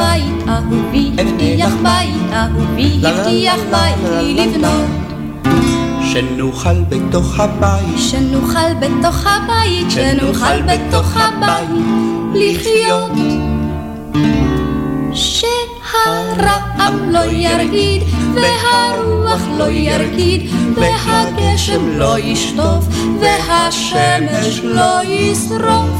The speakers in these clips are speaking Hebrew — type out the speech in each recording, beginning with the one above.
בית, אהובי הבטיח בית, אהובי הבטיח בית לי לבנות. שנוכל בתוך הבית, שנוכל בתוך הבית, שנוכל בתוך הבית לחיות. שהרעם לא ירעיד, והרוח לא ירקיד, והגשם לא ישטוף, והשמש לא ישרוף.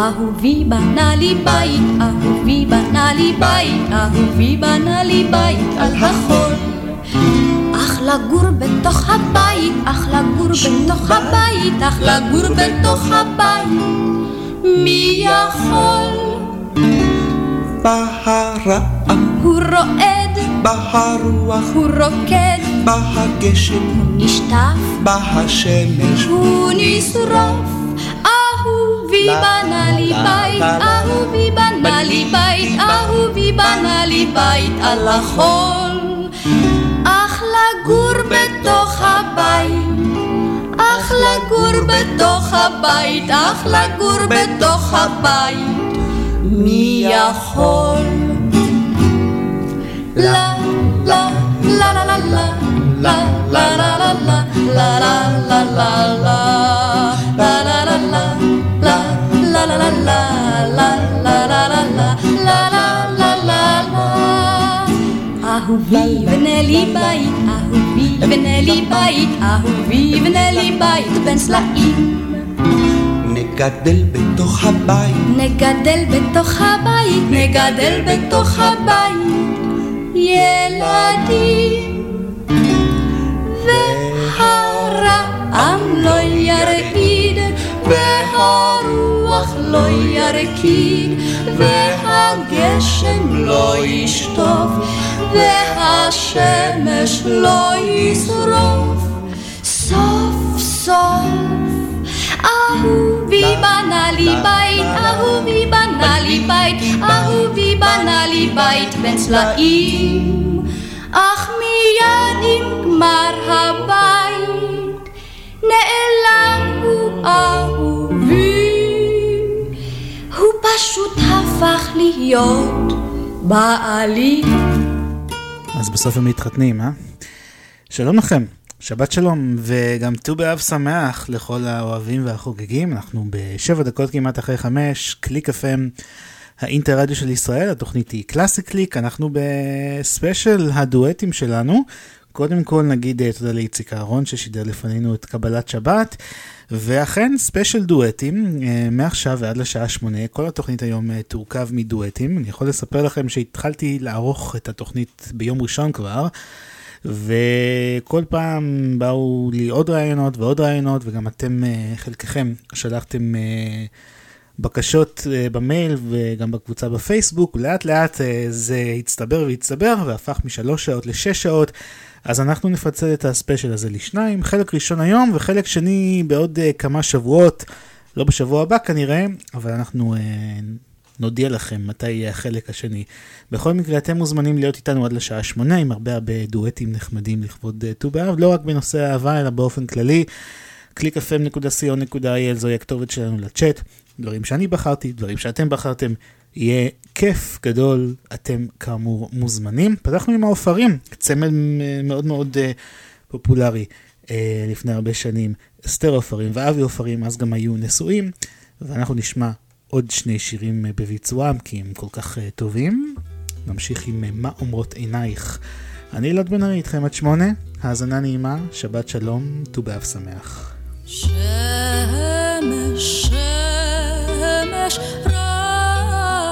אהובי בנה לי בית, אהובי בנה לי בית, אהובי בנה לי בית על החול. אך לגור בתוך הבית, אך לגור בתוך הבית, אך לגור בתוך הבית, מי יכול? בהרעם הוא רועד, בהרוח. הוא רוקד, בהגשם. הוא נשטף, בהשמש. הוא נשרוף. אהובי בנה לי בית, אהובי בנה לי בית, אהובי בנה לי בית על החול. אך לגור בתוך הבית, אך לגור בתוך הבית, אך לגור בתוך הבית, מי יכול? לה לה לה לה לה לה לה לה לה לה לה לה לה לה אהובי בנה לי בית, אהובי בנה לי בית, אהובי בנה לי בית בין סלעים. נגדל בתוך הבית, נגדל בתוך הבית, נגדל בתוך הבית, ילדים. והרעם לא ירעיד, והרוח לא ירקיד, והגשם לא ישטוף. והשמש לא ישרוף. סוף סוף אהובי בנה לי בית, אהובי בנה לי בית, אהובי בנה לי בית בין צלעים. אך מיד עם גמר הבית נעלם הוא אהובי. פשוט הפך להיות בעלי. אז בסוף הם מתחתנים, אה? שלום לכם, שבת שלום, וגם ט"ו באב שמח לכל האוהבים והחוגגים. אנחנו בשבע דקות כמעט אחרי חמש, קליק FM, האינטרדיו של ישראל, התוכנית היא קלאסי קליק, אנחנו בספיישל הדואטים שלנו. קודם כל נגיד אה, תודה לאיציק אהרון ששידר לפנינו את קבלת שבת. ואכן ספיישל דואטים, אה, מעכשיו ועד לשעה שמונה, כל התוכנית היום אה, תורכב מדואטים. אני יכול לספר לכם שהתחלתי לערוך את התוכנית ביום ראשון כבר, וכל פעם באו לי עוד רעיונות ועוד רעיונות, וגם אתם, אה, חלקכם, שלחתם בקשות במייל וגם בקבוצה בפייסבוק, לאט לאט זה הצטבר והצטבר והפך משלוש שעות לשש שעות. אז אנחנו נפצל את הספיישל הזה לשניים, חלק ראשון היום וחלק שני בעוד uh, כמה שבועות, לא בשבוע הבא כנראה, אבל אנחנו uh, נודיע לכם מתי יהיה החלק השני. בכל מקרה אתם מוזמנים להיות איתנו עד לשעה שמונה עם הרבה הרבה דואטים נחמדים לכבוד אה, ט"ו uh, באב, לא רק בנושא האהבה אלא באופן כללי. www.clickfm.co.il זוהי הכתובת שלנו לצ'אט, דברים שאני בחרתי, דברים שאתם בחרתם, יהיה כיף גדול, אתם כאמור מוזמנים. פתחנו עם העופרים, צמד מאוד מאוד uh, פופולרי uh, לפני הרבה שנים, אסתר עופרים ואבי עופרים, אז גם היו נשואים, ואנחנו נשמע עוד שני שירים uh, בביצועם, כי הם כל כך uh, טובים. נמשיך עם uh, מה אומרות עינייך. אני אלעד בן ארי איתכם עד שמונה, האזנה נעימה, שבת שלום, ט"ו באב שמח. שמש, שמש,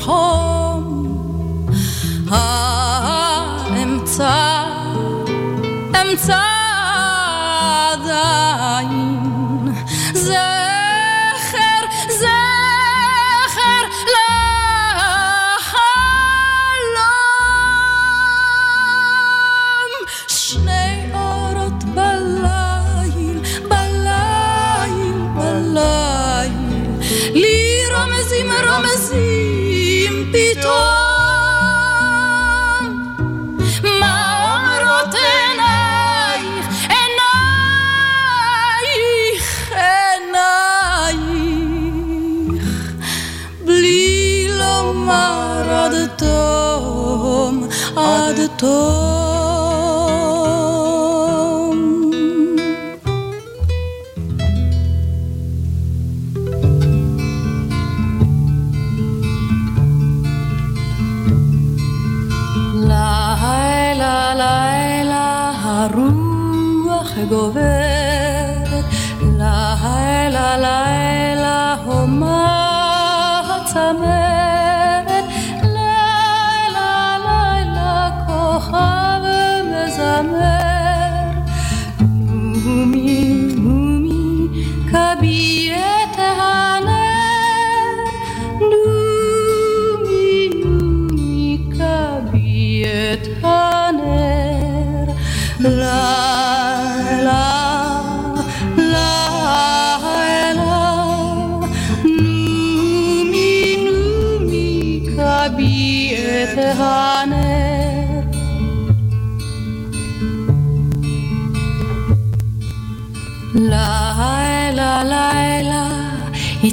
מלחום. האמצע, אמצע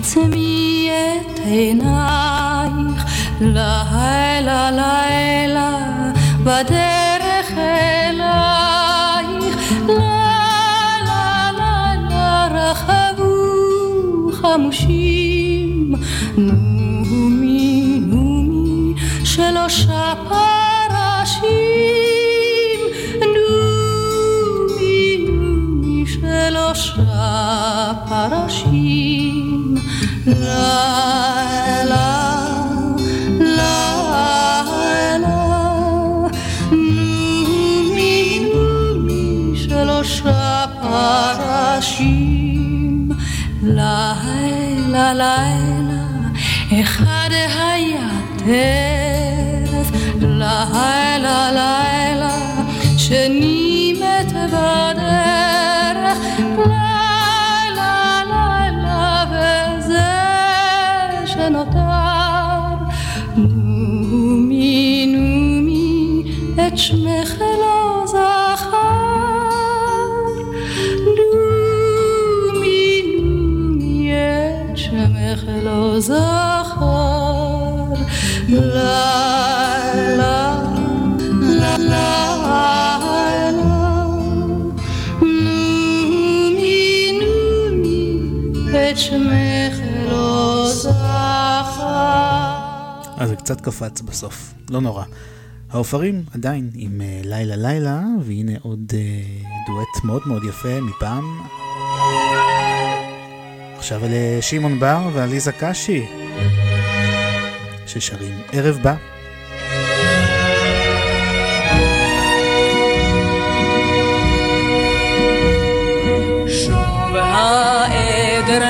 עצמי את עינייך, לילה, לילה, בדרך אלייך, לילה, לילה, רחבו חמושים, נומי, נומי, שלושה פרשים, לילה, לילה, אחד היה קצת קפץ בסוף, לא נורא. העופרים עדיין עם אה, לילה לילה, והנה עוד אה, דואט מאוד מאוד יפה מפעם. עכשיו אלה שמעון בר ועליזה קשי, ששרים ערב בא. שוב העדר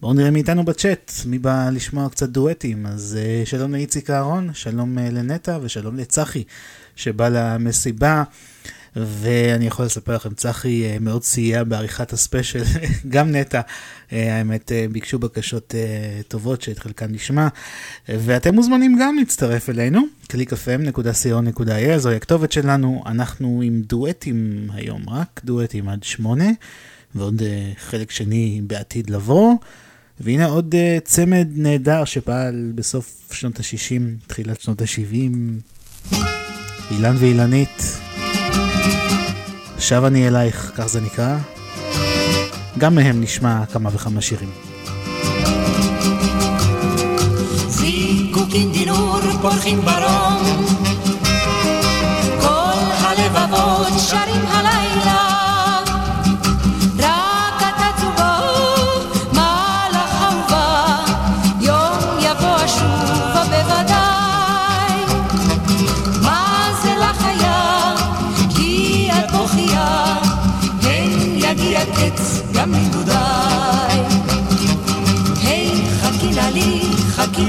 בואו נראה מאיתנו בצ'אט, מי בא לשמוע קצת דואטים. אז אה, שלום לאיציק אהרון, שלום אה, לנטע ושלום לצחי שבא למסיבה. ואני יכול לספר לכם, צחי אה, מאוד סייע בעריכת הספיישל, גם נטע, האמת, ביקשו בקשות טובות שאת חלקן נשמע, ואתם מוזמנים גם להצטרף אלינו, www.clickfm.co.il, זוהי הכתובת שלנו, אנחנו עם דואטים היום, רק דואטים עד שמונה, ועוד חלק שני בעתיד לבוא. והנה עוד uh, צמד נהדר שפעל בסוף שנות ה-60, תחילת שנות ה-70, אילן ואילנית. שב אני אלייך, כך זה נקרא. גם מהם נשמע כמה וכמה שירים. פורחים ברום כל הלבבות שרים הלילה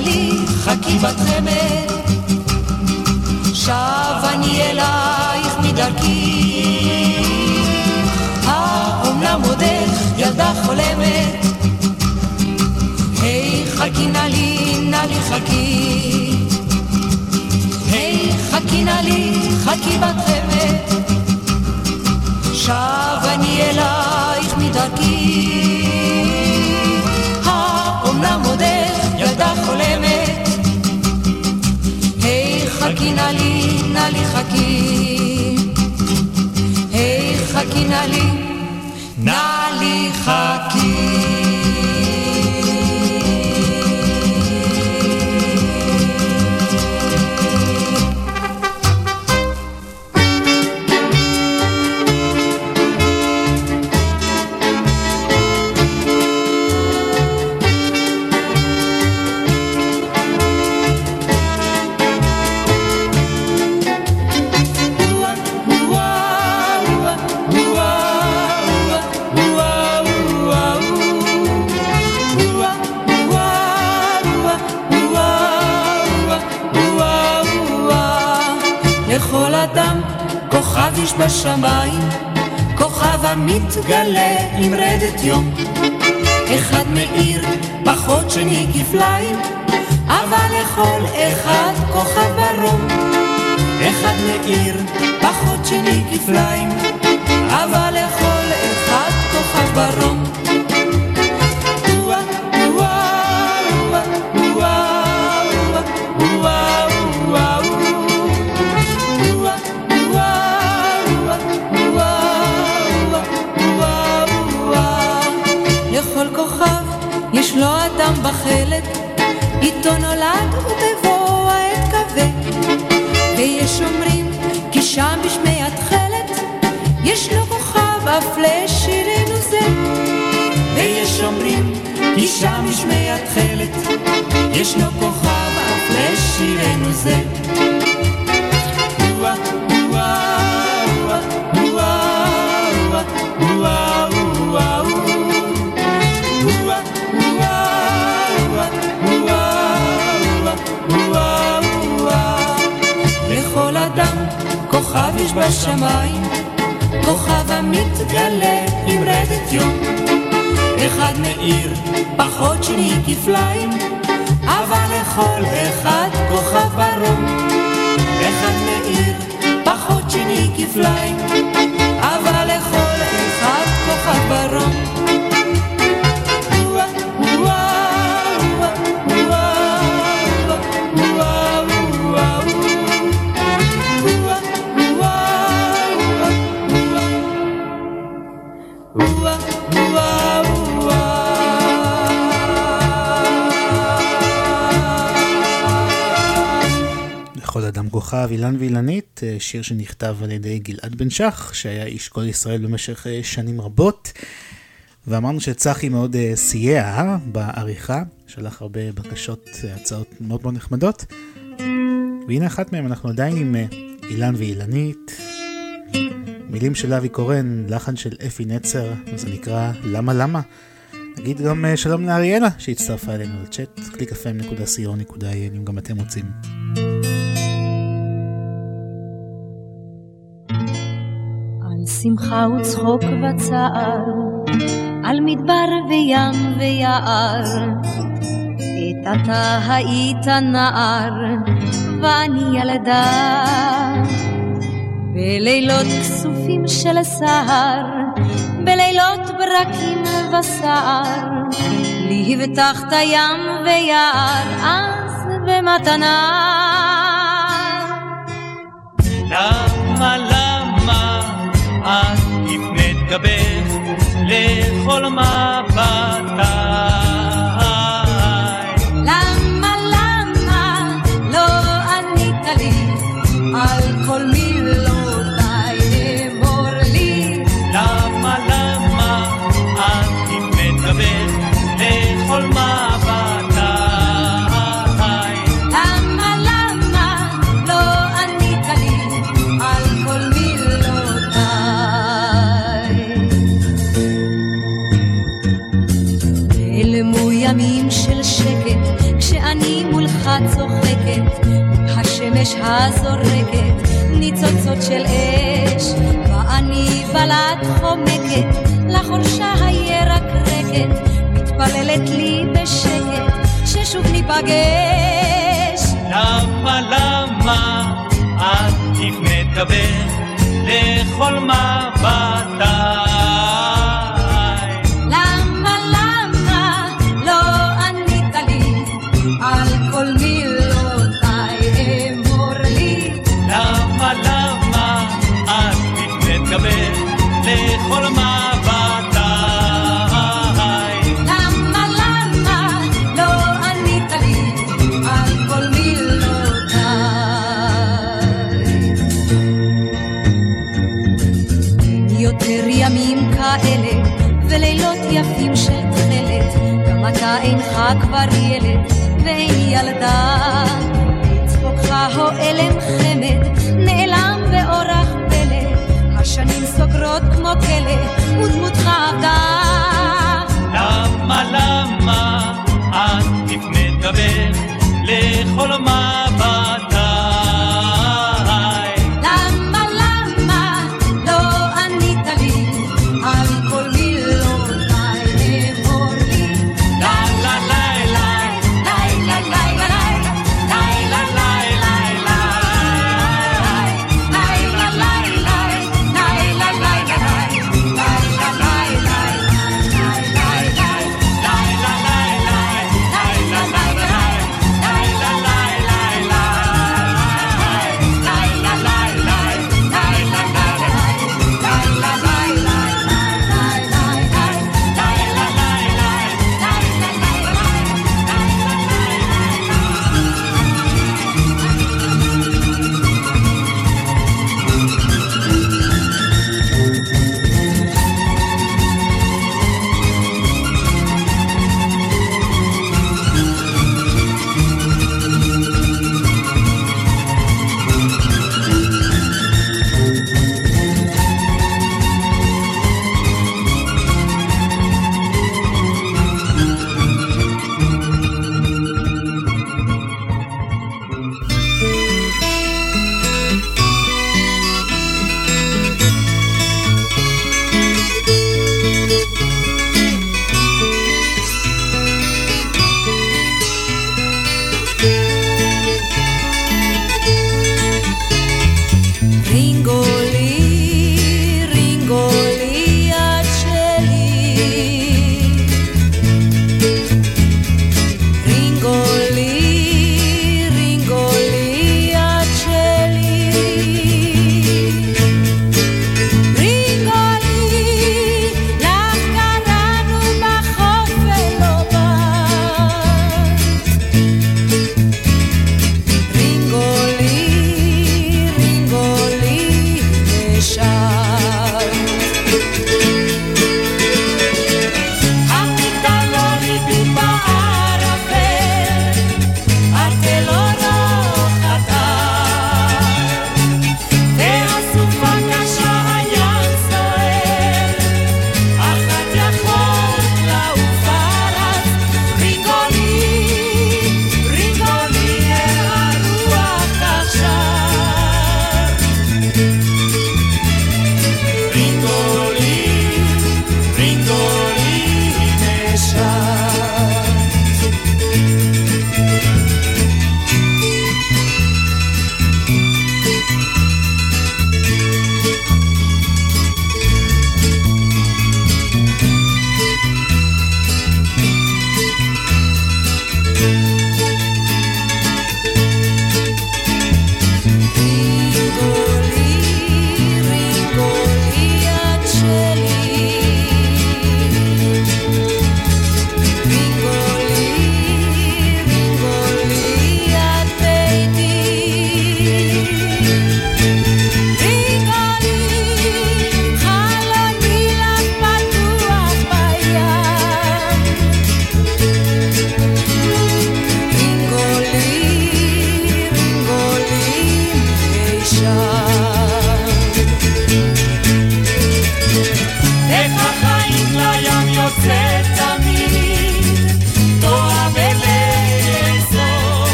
לי, חכי בת חמד. שב אני אלייך מדרכי. האומנם עודך ילדה חולמת? היי חכי נא לי, נא לי חכי. היי חכי נא לי, חכי בת חמד. שב אני אלייך מדרכי. נא לי, נא לי חכי. כוכב איש בשמיים, כוכב המתגלה עם רדת יום. אחד מאיר פחות שני כפליים, אבל לכל אחד כוכב ברום. אחד מאיר פחות שני כפליים, אבל לכל אחד כוכב ברום. בחלק, איתו נולד ובבוא העת כבד. ויש אומרים כי שם בשמי התכלת, יש לו כוכב אף לשירנו זה. ויש אומרים כי שם בשמי התכלת, יש לו כוכב אף לשירנו זה. יש בשמיים, כוכב המתגלה עם רדת יום. אחד מאיר פחות שני כפליים, אבל לכל אחד כוכב ברום. אחד מאיר פחות שני כפליים, אבל לכל אחד כוכב ברום. כוכב, אילן ואילנית, אה, שיר שנכתב על ידי גלעד בן שח, שהיה איש כל ישראל במשך אה, שנים רבות. ואמרנו שצחי מאוד אה, סייע בעריכה, שלח הרבה בקשות, הצעות מאוד מאוד נחמדות. והנה אחת מהן, אנחנו עדיין עם אילן ואילנית. מילים של אבי קורן, לחן של אפי נצר, זה נקרא למה למה. נגיד גם שלום לאריאלה שהצטרפה אלינו לצ'אט, www.clickfm.co.il אם גם אתם רוצים. שמחה וצחוק וצער, על מדבר וים ויער. עת אתה היית נער, ואני ילדה. בלילות כסופים של סהר, בלילות ברקים וסער, לי הבטחת ים ויער, אז במתנה. למה, את הפנית גבך לכל מבטיי? השמש הזורקת, ניצוצות של אש, ואני בלט חומקת, לחורשה הירקרקת, מתפללת לי בשקט, ששוב ניפגש. למה, למה את תפנה דבר לכל מבטיי? כבר ילד ואין ילדה. צחוקך הועלם חמד, נעלם באורח פלא, השנים סוגרות כמו כלא, ודמותך עבדה. למה, למה את תפנה דבר לכל מבטיי?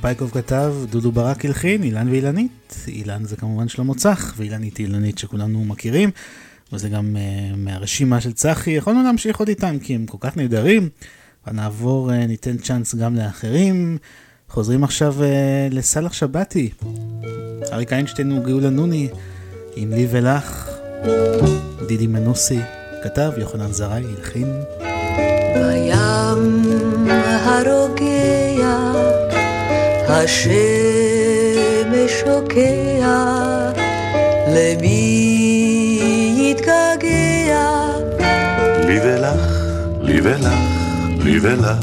שייקה פייקוב כתב, דודו ברק הלחין, אילן ואילנית. אילן זה כמובן שלמה צח, ואילנית היא אילנית שכולנו מכירים. וזה גם uh, מהרשימה של צחי, יכולנו להמשיך עוד איתם כי הם כל כך נהדרים. ונעבור, uh, ניתן צ'אנס גם לאחרים. חוזרים עכשיו uh, לסאלח שבתי. אריק איינשטיין וגאולה נוני, עם לי ולך. דידי מנוסי כתב, יוחנן זרעי הלחין. בים הרוגע, השמש שוקע, למי יתגעגע? לי ולך, לי ולך, לי ולך.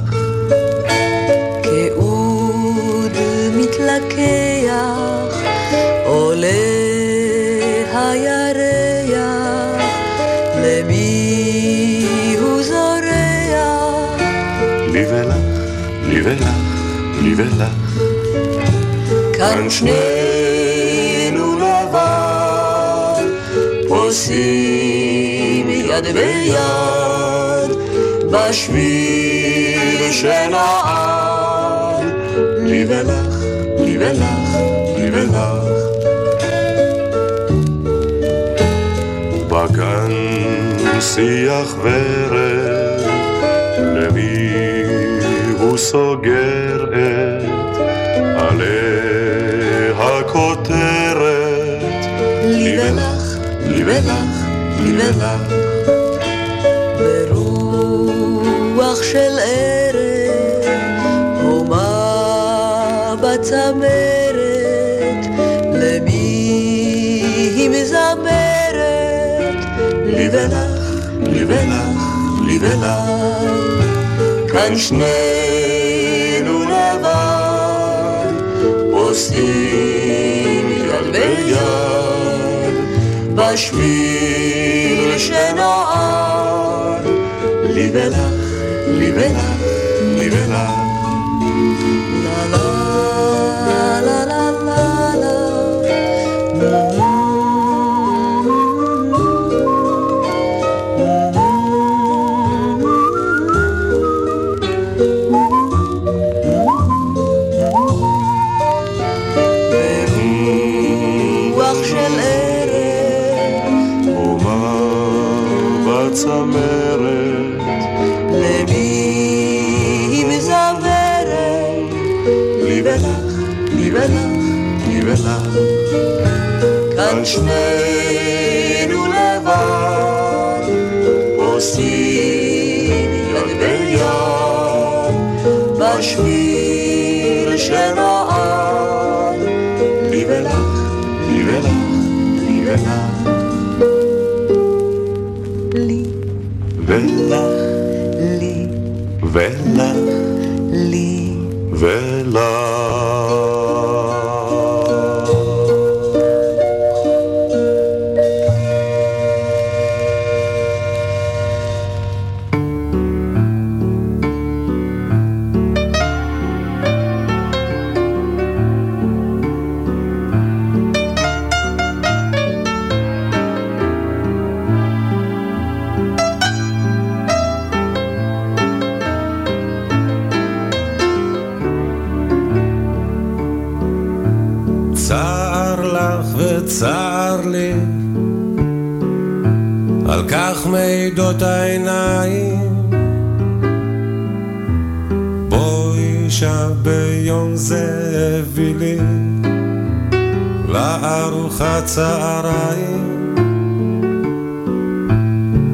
כאוד מתלקח, עולה הירח, למי הוא זורח? לי ולך, לי ולך, לי ולך. כאן שנינו לבד, פוסעים יד ביד, בשביל שנעד. לי ולך, לי ולך, לי ולך. בגן שיח ורד, למי הוא סוגר את עלי לי ולך, לי ולך. ברוח של ערב, הומה בצמרת, למי היא מזמרת? לי ולך, לי ולך, לי ולך. כאן שנינו לבד, עושים יד ביד, בשביל שנועד. לי ולך, לי ולך, שנינו לבד, עושים יד ביד, בשביל שנועד. לארוחת צהריים.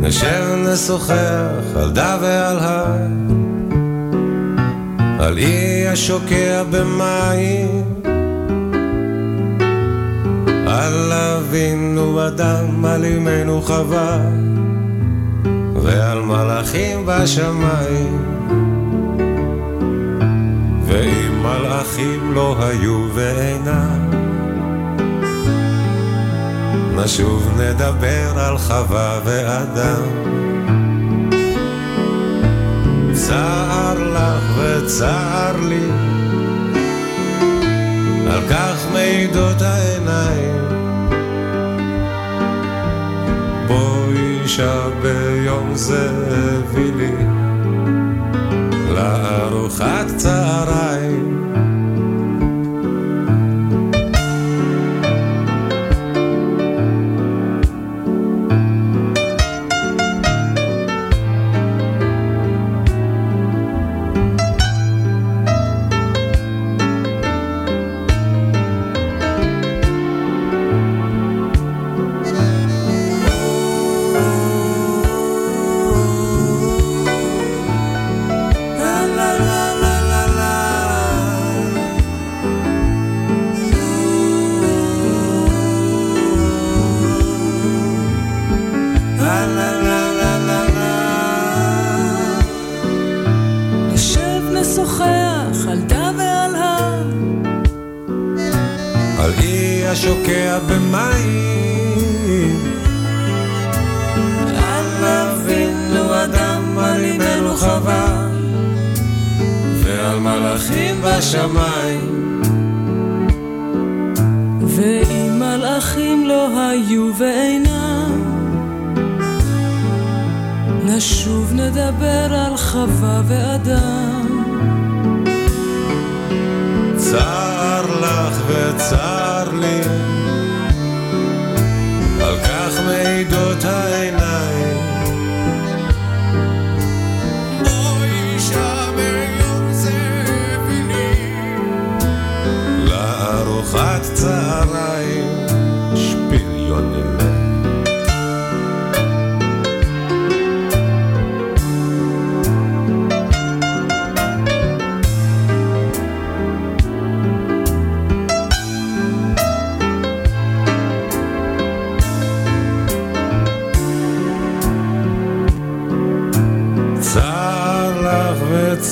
נשב נשוחח על דה ועל הר, על אי השוקע במים. על אבינו אדם, על אמנו חווה, ועל מלאכים בשמיים. ואם מלאכים לא היו ואינם, נשוב נדבר על חווה ואדם. צער לך וצער לי, על כך מעידות העיניים. בואי שם ביום זה הביא לי לארוחת צהריים.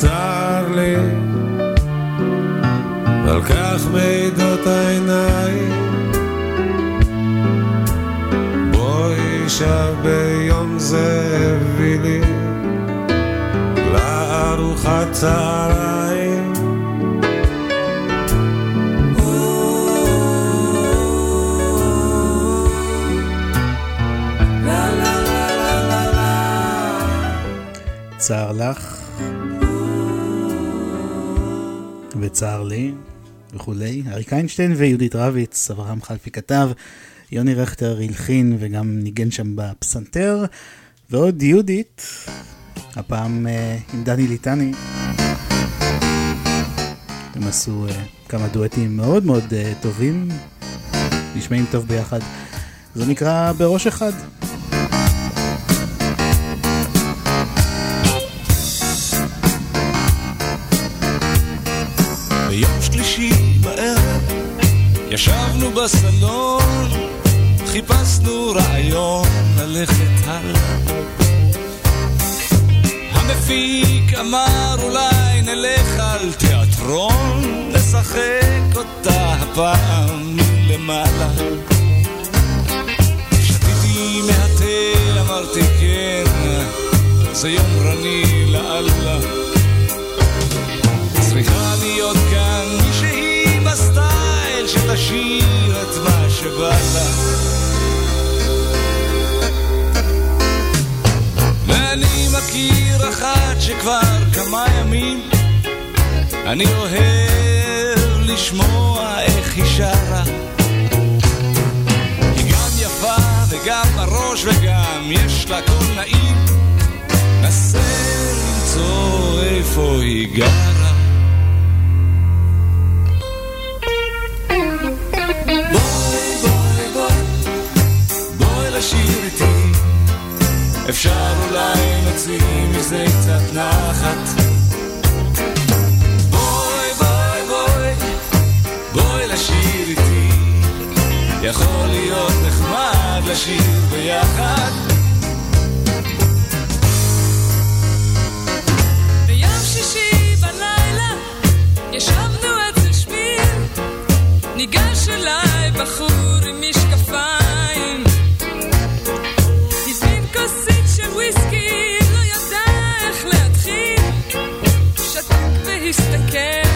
וצר לי, על כך מעידות העיניים. בואי שב ביום זה הביא לי לארוחת צהריים. צער לך וצער לי וכולי. אריק איינשטיין ויהודית רביץ, אברהם חלפי כתב, יוני רכטר הלחין וגם ניגן שם בפסנתר, ועוד יהודית, הפעם אה, עם דני ליטני. הם עשו אה, כמה דואטים מאוד מאוד אה, טובים, נשמעים טוב ביחד. זה נקרא בראש אחד. ביום שלישי בערב ישבנו בסלון, חיפשנו רעיון ללכת הלאה. המפיק אמר אולי נלך על תיאטרון, נשחק אותה הפעם מלמעלה. שתיתי מהתה, אמרתי כן, זה יומרני לאללה. שתשאיר את מה שבא לה. ואני מכיר אחת שכבר כמה ימים אני אוהב לשמוע איך היא שרה. היא גם יפה וגם בראש וגם יש לה קול נעים. נסה למצוא איפה היא גרה. לשיר איתי. אפשר אולי נוציא מזה קצת נחת. בואי, בואי, בואי, בואי לשיר איתי. יכול להיות נחמד לשיר ביחד. ביום שישי בלילה ישבנו אצל שמיר, ניגש אליי בחור least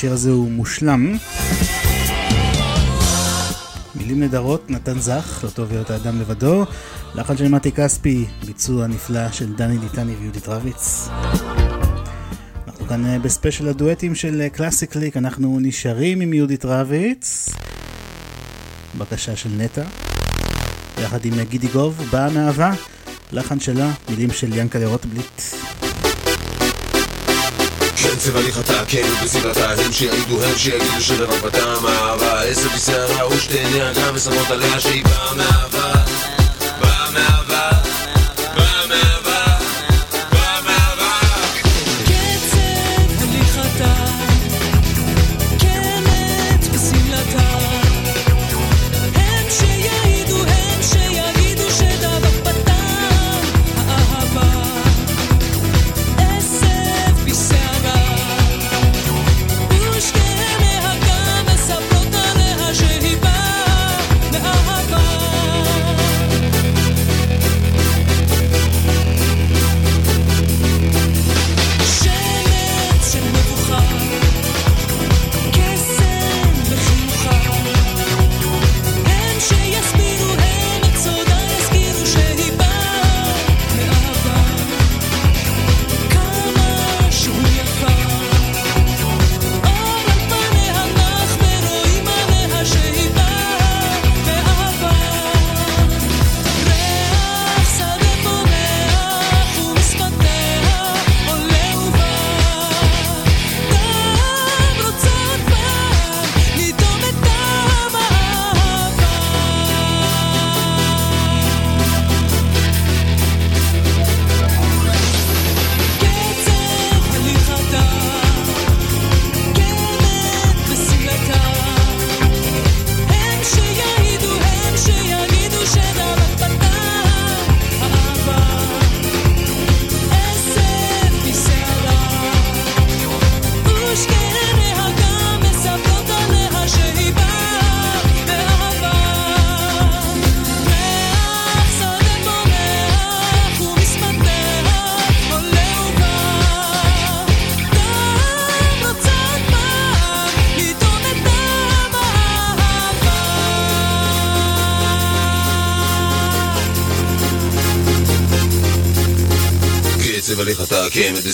השיר הזה הוא מושלם. מילים נהדרות, נתן זך, לא טוב להיות האדם לבדו. לחן של מתי כספי, ביצוע נפלא של דני ליטני ויהודית רביץ. אנחנו כאן אה, בספיישל הדואטים של אה, קלאסי קליק, אנחנו נשארים עם יהודית רביץ. בקשה של נטע. יחד עם אה, גידי גוב, באה מאהבה. לחן שלה, מילים של ינקלה רוטבליט. לי חטא, כן בסביבתה הם שיעידו הם שיגידו שרק בטעם אהבה עשר בשערה ושתי נהגה ושמות עליה שהיא באה מאהבה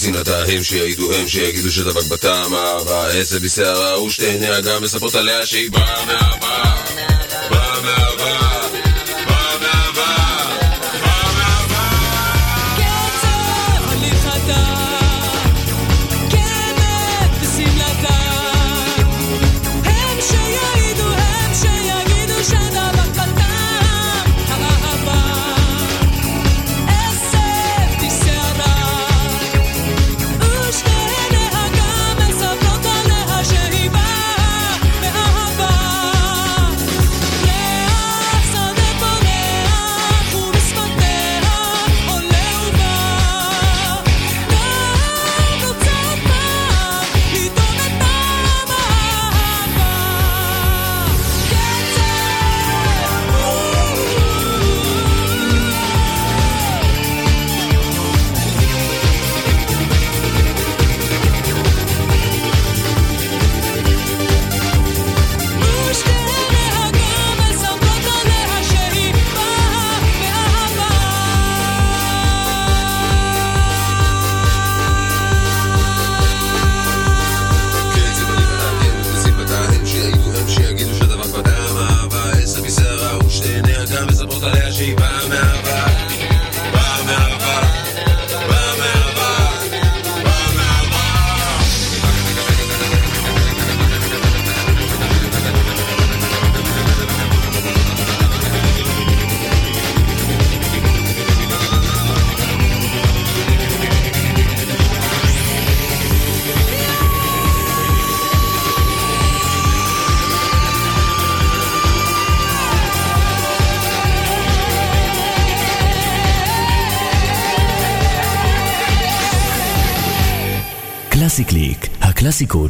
שנאתה הם שיעידו הם שיגידו שדבק בטעם אהבה עשב בשערה ושתי עיניה גם מספרות עליה שהיא באה מהבאה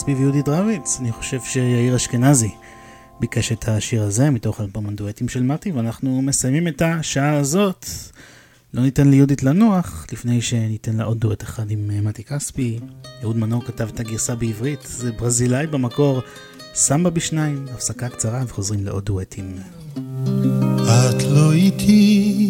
כספי ויהודית רביץ. אני חושב שיאיר אשכנזי ביקש את השיר הזה מתוך אלבום הדואטים של מתי, ואנחנו מסיימים את השעה הזאת. לא ניתן ליהודית לנוח, לפני שניתן לה עוד דואט אחד עם אה, מתי כספי. יהוד מנור כתב את הגרסה בעברית, זה ברזילאי במקור, סמבה בשניים, הפסקה קצרה וחוזרים לעוד דואטים. את לא איתי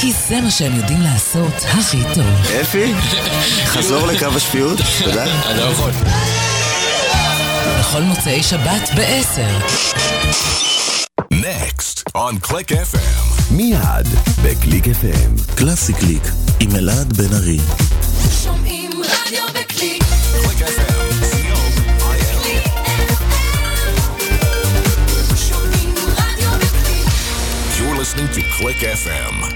כי זה מה שהם יודעים לעשות הכי טוב. אפי, חזור לקו השפיות, תודה. אתה לא יכול. בכל מוצאי שבת ב-10. Next on Click FM. מיד בקליק FM. קלאסי קליק עם אלעד בן ארי שומעים רדיו בקליק. Click FM. listening to Click FM.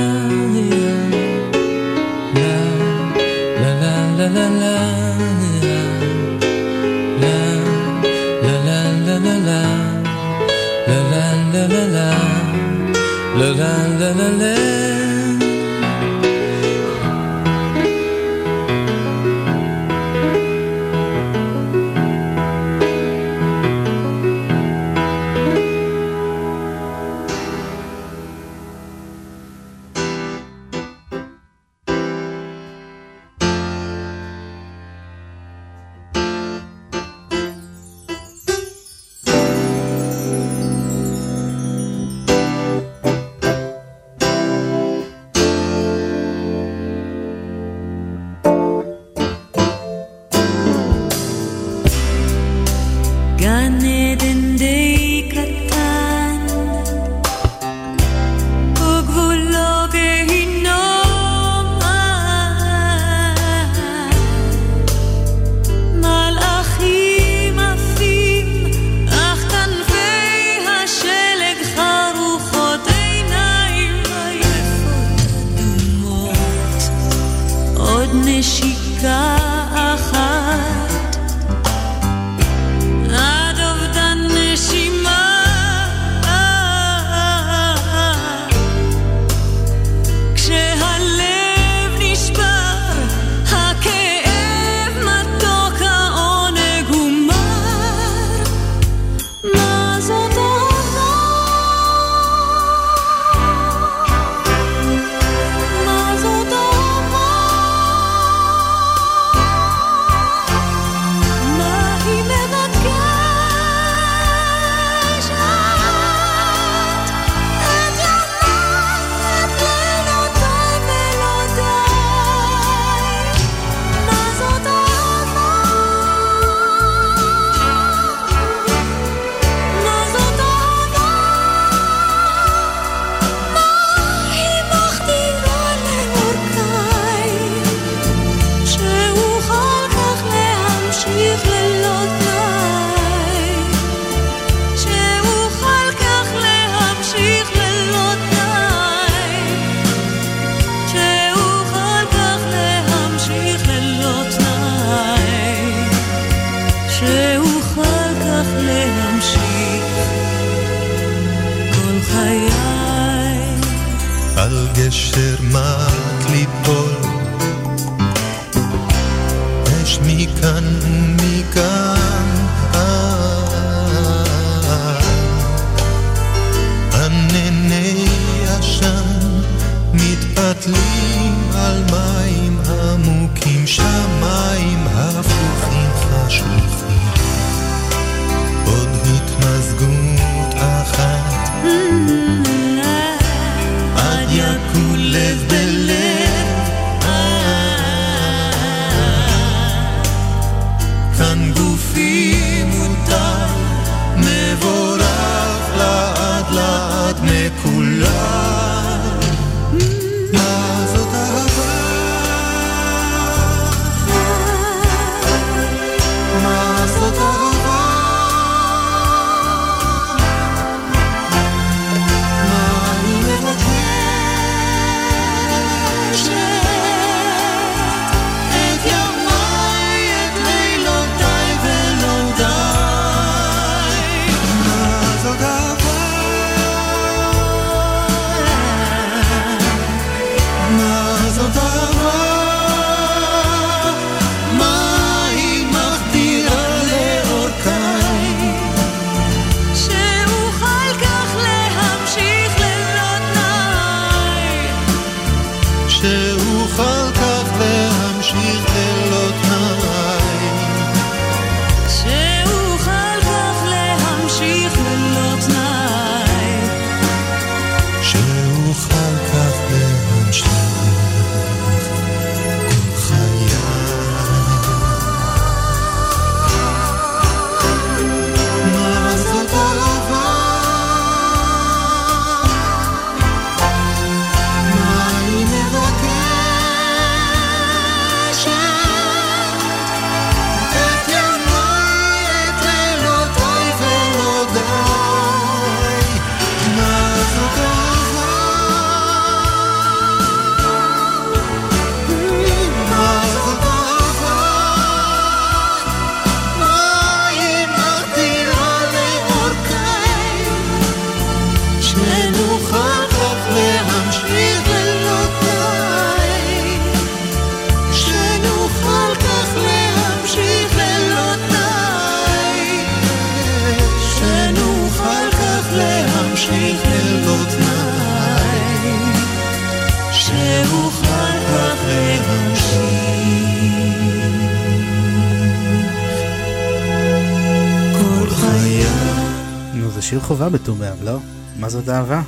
חובה בט"ו באב, לא? מה זאת אהבה?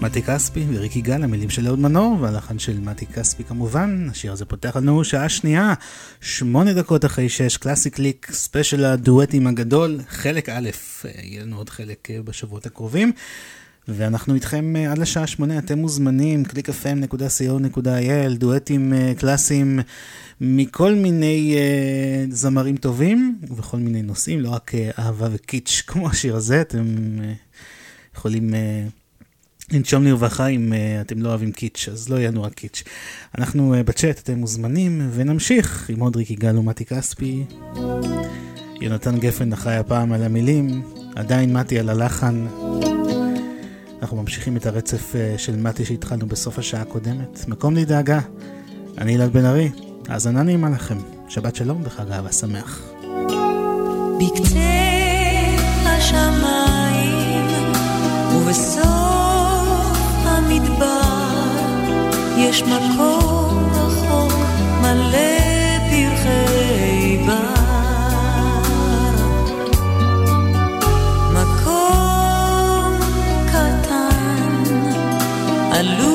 מתי כספי וריקי גל, המילים של אהוד מנור, והלחן של מתי כספי כמובן. השיר הזה פותח לנו שעה שנייה, שמונה דקות אחרי שש, קלאסי קליק, ספיישל הדואטים הגדול, חלק א', אה, יהיה לנו עוד חלק אה, בשבועות הקרובים. ואנחנו איתכם אה, עד לשעה שמונה, אתם מוזמנים, www.clickfm.co.il, דואטים קלאסיים מכל מיני אה, זמרים טובים ובכל מיני נושאים, לא רק אה, אהבה וקיטש כמו השיר הזה, אתם אה, יכולים אה, לנשום לרווחה אם אה, אתם לא אוהבים קיץ', אז לא רק קיץ'. אנחנו אה, בצ'אט, אתם מוזמנים, ונמשיך עם עוד ריקי גל ומתי כספי. יונתן גפן אחראי הפעם על המילים, עדיין מתי על הלחן. אנחנו ממשיכים את הרצף של מתי שהתחלנו בסוף השעה הקודמת. מקום לדאגה, אני אלעד בן ארי, האזנה נעימה לכם. שבת שלום וחג אהבה שמח. עלוב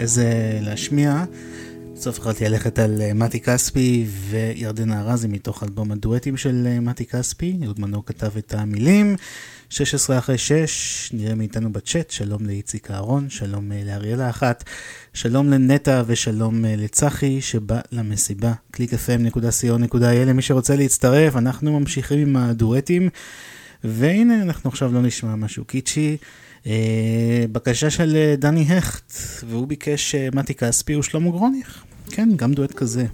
איזה להשמיע. בסוף החלטתי ללכת על אה, מתי כספי וירדנה ארזי מתוך אלבום הדואטים של אה, מתי כספי. יהוד מנור כתב את המילים. 16 אחרי 6, נראה מאיתנו בצ'אט, שלום לאיציק אהרון, שלום אה, לאריאלה אחת, שלום לנטע ושלום לצחי שבא למסיבה, www.clickfm.co.il למי שרוצה להצטרף, אנחנו ממשיכים עם הדואטים, והנה אנחנו עכשיו לא נשמע משהו קיצ'י. אה, בקשה של אה, דני הכט, והוא ביקש אה, מתי כספי ושלמה גרוניך. כן, גם דואט כזה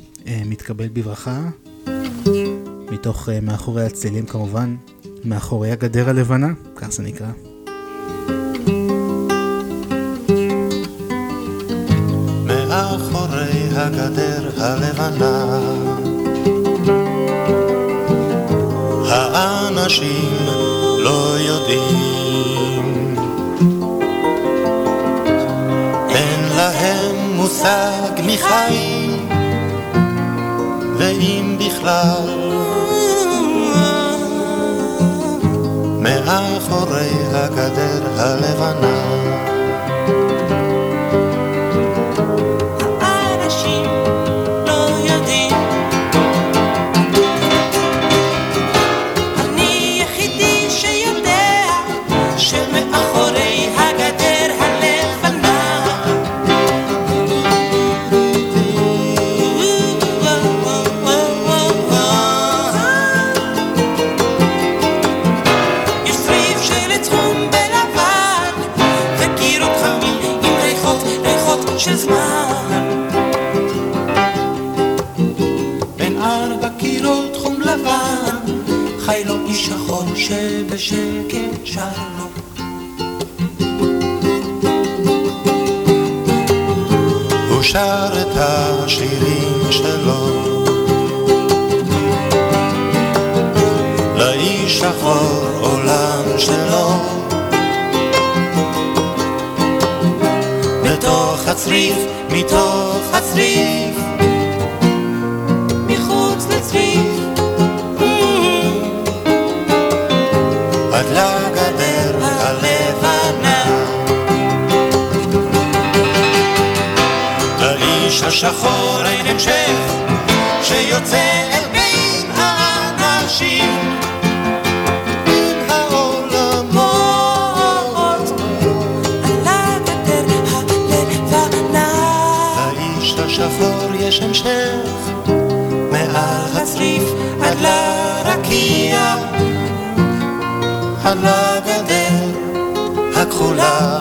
מתקבל בברכה, מתוך מאחורי הצלילים כמובן, מאחורי הגדר הלבנה, כך זה נקרא. מאחורי הגדר הלבנה האנשים לא יודעים מושג מחיים, ואם בכלל, מאחורי הגדר הלבנה. שבשקט שלום. הוא שר את השירים שלו. לאיש שחור עולם שלו. בתוך הצריף, מתוך הצריף השחור אין המשך שיוצא אל בין האנשים. השחור יש המשך מעל הצריף עד לרקיע. על הגדר הכחולה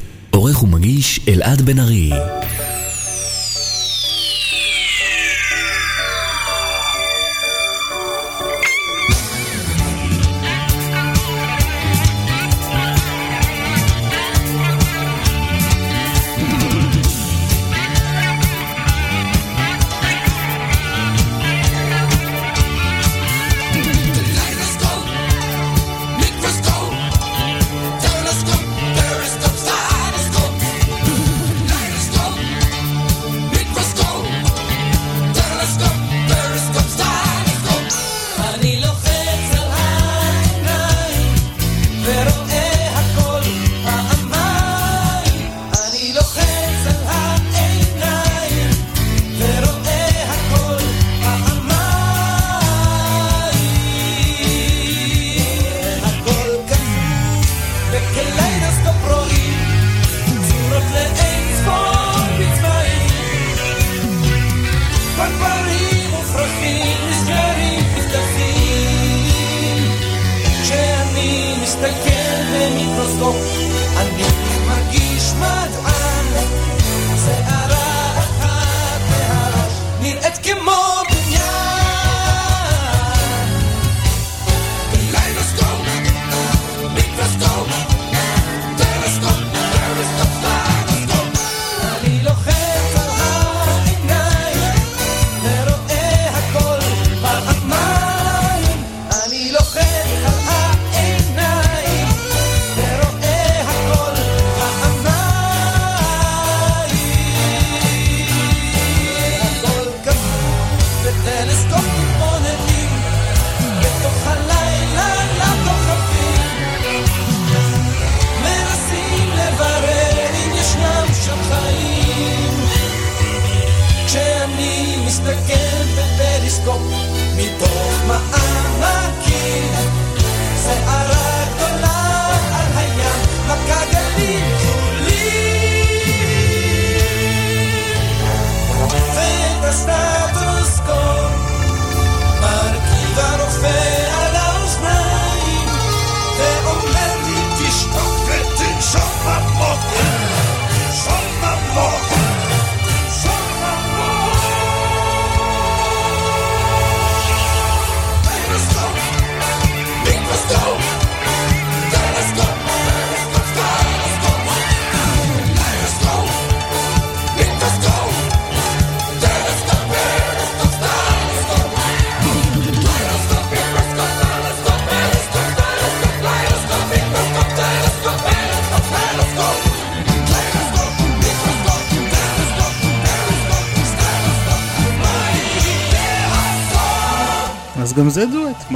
עורך ומגיש אלעד בן ארי.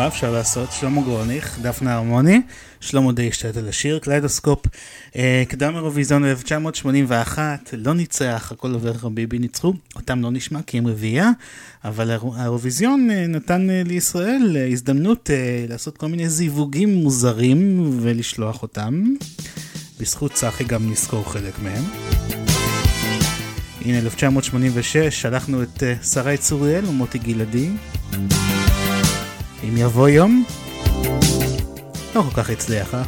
מה אפשר לעשות? שלמה גרוניך, דפנה הרמוני, שלמה די השתלט על השיר, קליידוסקופ, אה, קדם אירוויזיון 1981, לא ניצח, הכל עובר חביבי ניצחו, אותם לא נשמע כי הם רביעייה, אבל האיר- האירוויזיון אה, נתן אה, לישראל הזדמנות לעשות כל מיני זיווגים מוזרים ולשלוח אותם. בזכות צחי גם נזכור חלק מהם. הנה 1986, שלחנו את שרי צוריאל ומוטי גלעדי. אם יבוא יום, לא כל כך הצליח, אה?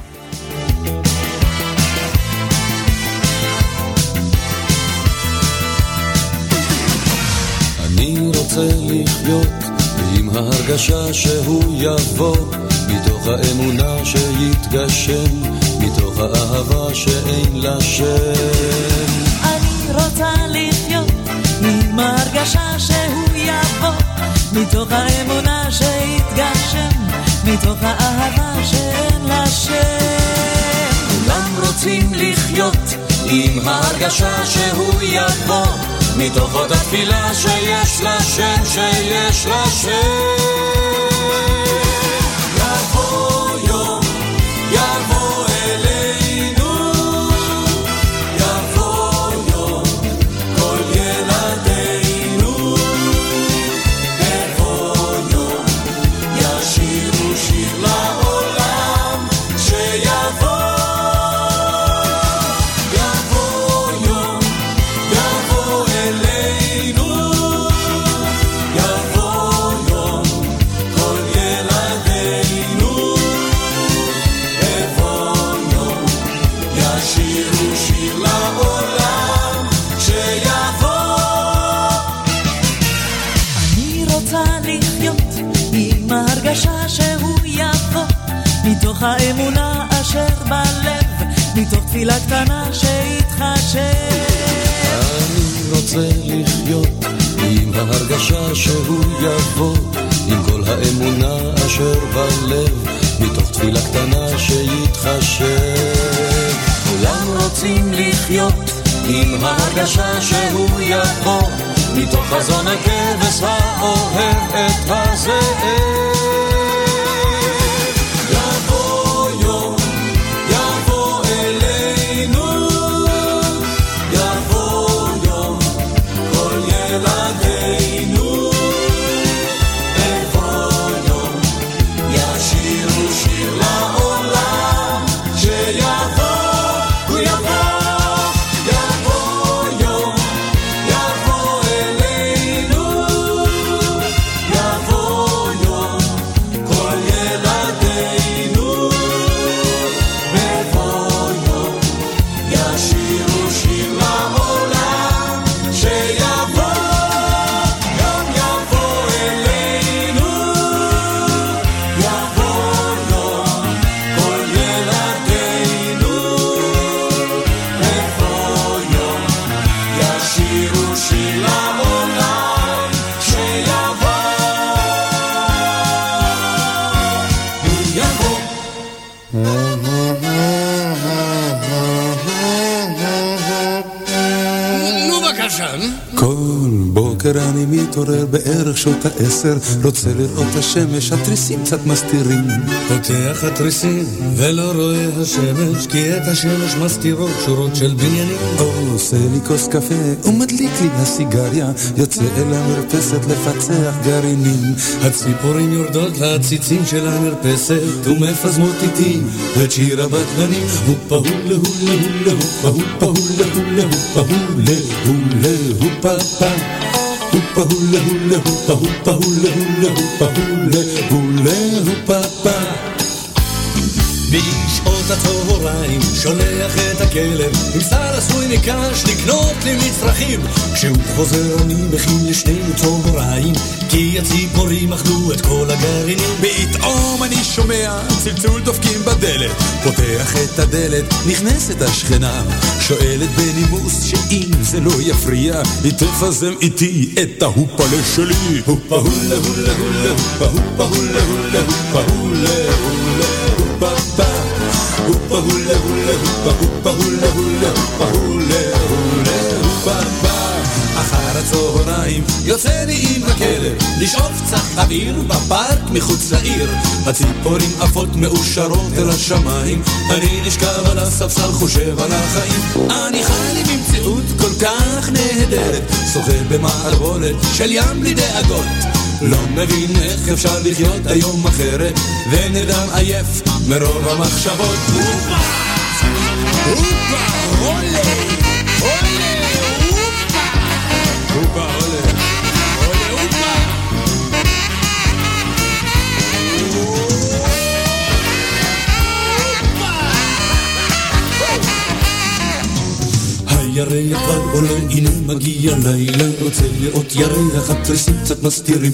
אני רוצה לחיות עם ההרגשה שהוא יבוא, מתוך האמונה שיתגשם, מתוך האהבה שאין לה שם. אני רוצה לחיות עם ההרגשה שהוא יבוא מתוך האמונה שיתגשם מתוך האהבה שאין לה שם כולם רוצים לחיות עם ההרגשה שהוא יבוא, מתוך אותה תפילה שיש לה שם, שיש לה שם. יבוא יום, יבוא מתוך האמונה אשר בלב מתוך תפילה קטנה שיתחשב אני רוצה לחיות עם ההרגשה שהוא יבוא, עם כל האמונה אשר בלב, מתוך תפילה קטנה שיתחשב. כולם רוצים לחיות עם ההרגשה שהוא יבוא, מתוך חזון הכבש האוהב את הזאב. מתעורר בערך שעות העשר, רוצה לראות השמש, התריסים קצת מסתירים. פותח התריסים ולא רואה השמש, כי את השמש מסתירות שורות של בניינים. עושה לי כוס קפה ומדליק לי הסיגריה, יוצא אל המרפסת לפצח גרעינים. הציפורים יורדות לעציצים של המרפסת ומפזמות איתי את שיר הבטלנים. הופה הולה הולה הולה הופה הולה הולה הופה הולה הולה הופה פה הופה הולה הולה הופה הופה הולה הולה הופה הולה הולה הופה פה בשעות הצהריים שולח את הכלב עם שר עשוי מקש לקנות לי מצרכים כשהוא חוזר אני מכין לשנינו צהריים כי הציפורים אכלו את כל הגרעינים. פתאום אני שומע צלצול דופקים בדלת פותח את הדלת, נכנסת השכנה. שואלת בנימוס שאם זה לא יפריע היא תפזם איתי את ההופלה שלי הופה הולה הולה הולה הופה הולה הולה הופה הולה הולה יוצא לי עם הכלב לשאוף קצת אוויר בפארק מחוץ לעיר. הציפורים עפות מאושרות אל השמיים אני נשכב על הספסל חושב על החיים. אני חי לי במציאות כל כך נהדרת שוחה במערבולת של ים בלי דאגות לא מבין איך אפשר לחיות היום אחרת ונרדם עייף מרוב המחשבות הופה! הופה! עולה! עולה! הירח כבר עולה, הנה מגיע לילה, רוצה לראות ירח, התריסים קצת מסתירים.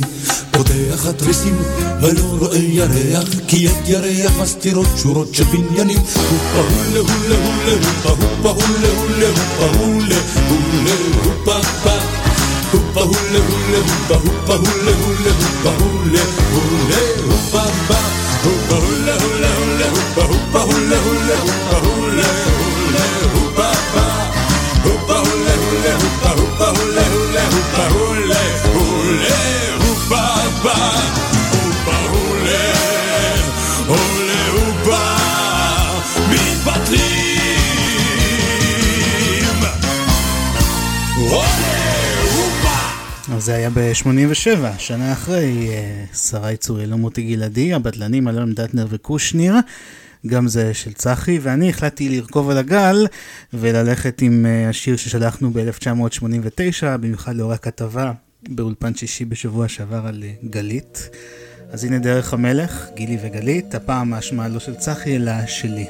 פותח התריסים ולא רואה ירח, כי את ירח מסתירות שורות של בניינים. הופה הולה הולה הולה הופה הופה הולה הולה הופה הולה הולה הופה פה. הופה הולה הולה הופה הופה הולה הולה הופה הולה הולה זה היה ב-87, שנה אחרי, אה, שרי צוריאל ומוטי גלעדי, הבטלנים אלון דטנר וקושניר. גם זה של צחי, ואני החלטתי לרכוב על הגל וללכת עם אה, השיר ששלחנו ב-1989, במיוחד לאור הכתבה באולפן שישי בשבוע שעבר על אה, גלית. אז הנה דרך המלך, גילי וגלית, הפעם האשמה לא של צחי אלא שלי.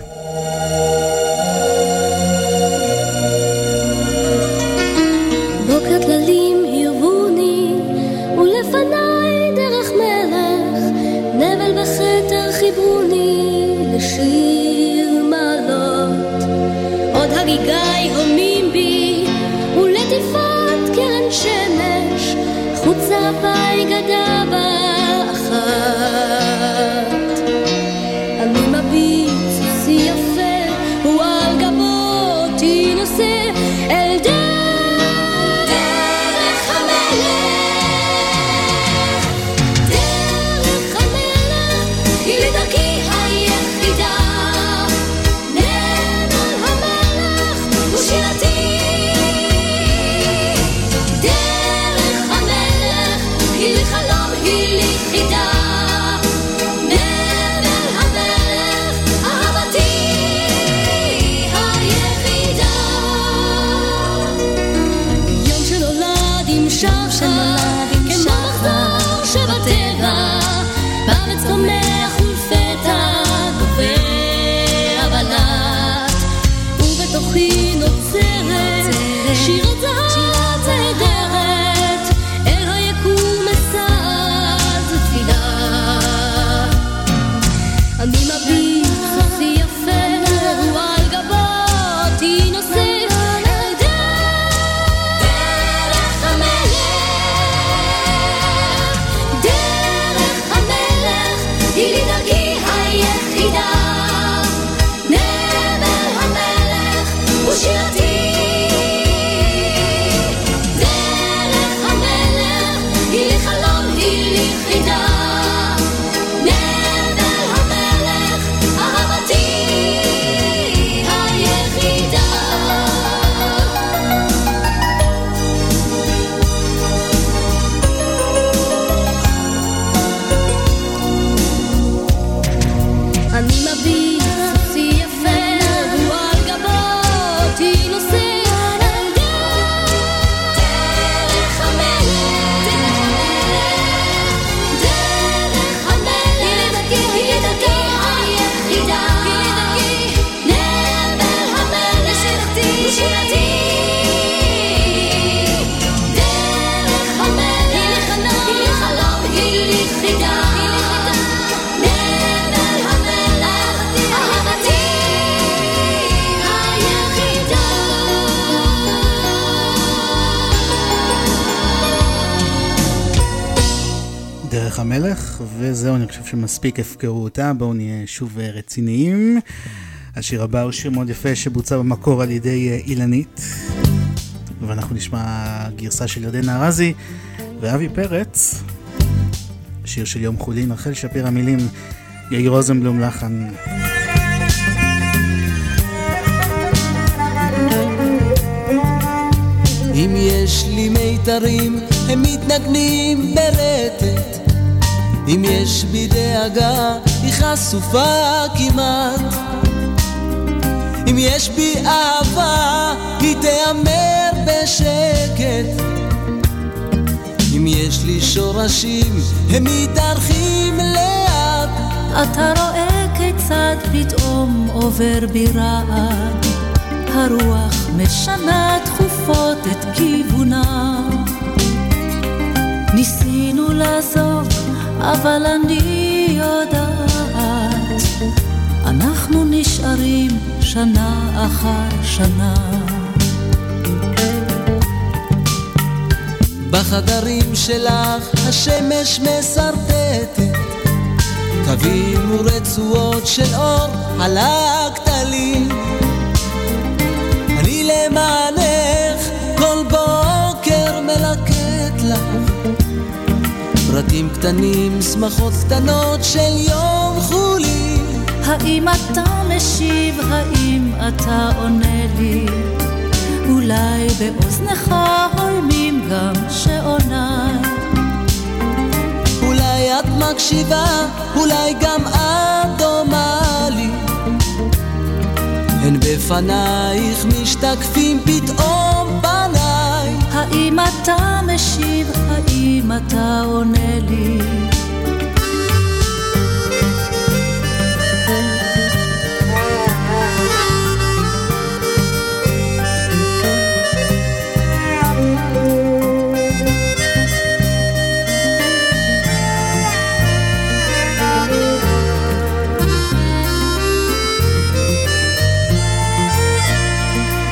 שמספיק הפקרו אותה, בואו נהיה שוב רציניים. השיר הבא הוא שיר מאוד יפה שבוצע במקור על ידי אה, אילנית, ואנחנו נשמע גרסה של ירדנה ארזי ואבי פרץ, שיר של יום חולין, רחל שפירא מילים, יאיר רוזנבלום לחן. אם יש לי מיתרים, הם מתנגנים ברטט. אם יש בי דאגה, היא חשופה כמעט. אם יש בי אהבה, היא תיאמר בשקט. אם יש לי שורשים, הם מתארחים לאט. אתה רואה כיצד פתאום עובר בי רעד. הרוח משנה תכופות את כיוונה. ניסינו לעזוב, אבל אני יודעת, אנחנו נשארים שנה אחר שנה. בחדרים שלך השמש משרטטת קווים ורצועות של אור על הכתלים אני למענך כל בוקר פרטים קטנים, שמחות קטנות של יום חולי האם אתה משיב, האם אתה עונה לי? אולי באוזנך הולמים גם שעוניי. אולי את מקשיבה, אולי גם את דומה לי. הן בפנייך משתקפים פתאום. האם אתה משיב, האם אתה עונה לי?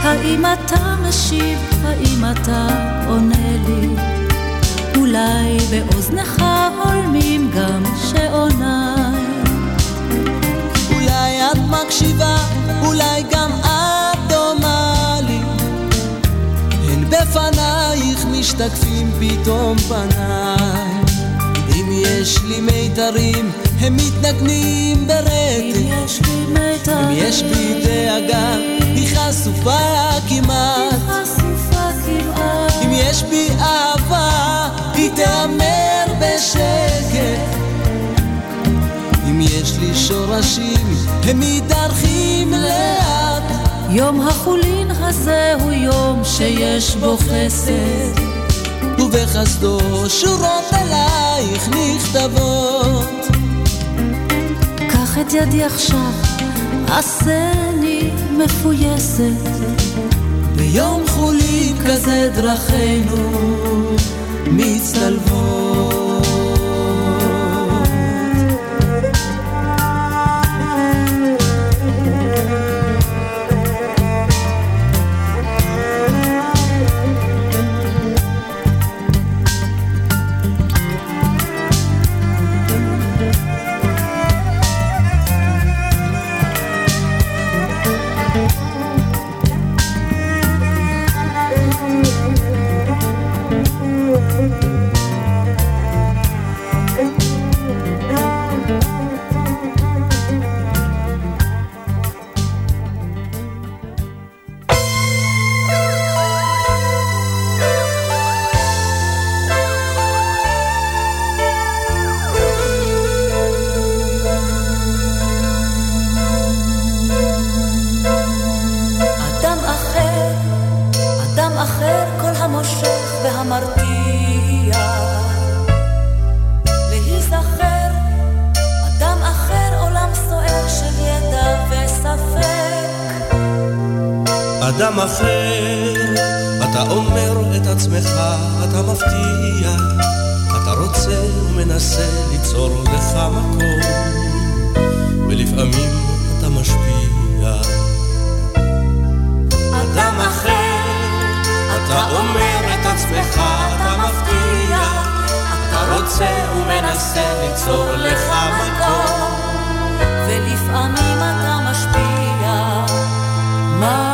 האם אתה משיב, אתה עונה לי? אולי באוזנך הולמים גם שעוניי. אולי את מקשיבה, אולי גם את דומה לי. הן בפנייך משתקפים פתאום פניי. אם יש לי מיתרים, הם מתנגנים ברטט. אם יש לי מיתרים, אם יש בי דאגה, היא חשופה כמעט. יש בי אהבה, היא תיאמר בשקט. אם יש לי שורשים, הם מתארחים לאט. יום החולין הזה הוא יום שיש בו חסד. ובחסדו שורות אלייך נכתבות. קח את ידי עכשיו, עשני מפויסת. ביום חולין כזה דרכינו מצטלבות. אדם אחר, אתה אומר את עצמך, אתה מבטיח, אתה רוצה ומנסה ליצור לך מקום, ולפעמים אתה משפיע. אדם אחר, אתה אומר את עצמך, אתה מבטיח, אתה רוצה ומנסה ליצור לך מקום. ולפעמים אתה משפיע. מה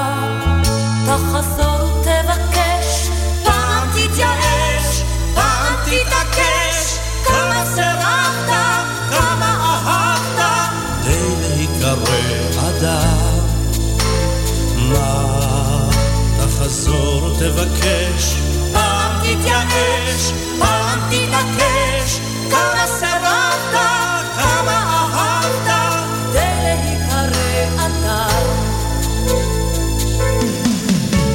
תחזור תבקש, פעם תתייאש, פעם תתעקש, כמה סירבת, כמה אהבת, כדי להיקרא אדם.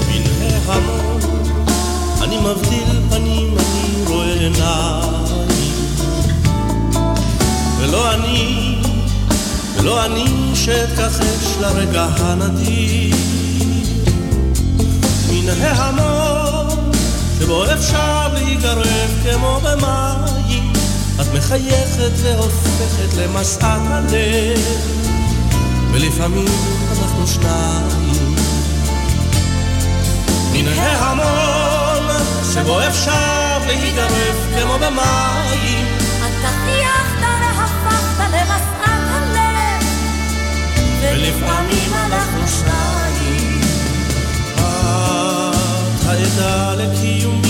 מן ההמון אני מבדיל פנים, אני רואה עיניים. ולא אני, ולא אני שאתכחש לרגע הנדיר. מן ההמון שבו אפשר להיגרב כמו במים, את מחייכת והופכת למשאת הלב, ולפעמים אנחנו שניים. מן ההמון שבו אפשר להיגרב כמו במים, אתה חייכת והפכת למשאת הלב, ולפעמים אנחנו שניים. את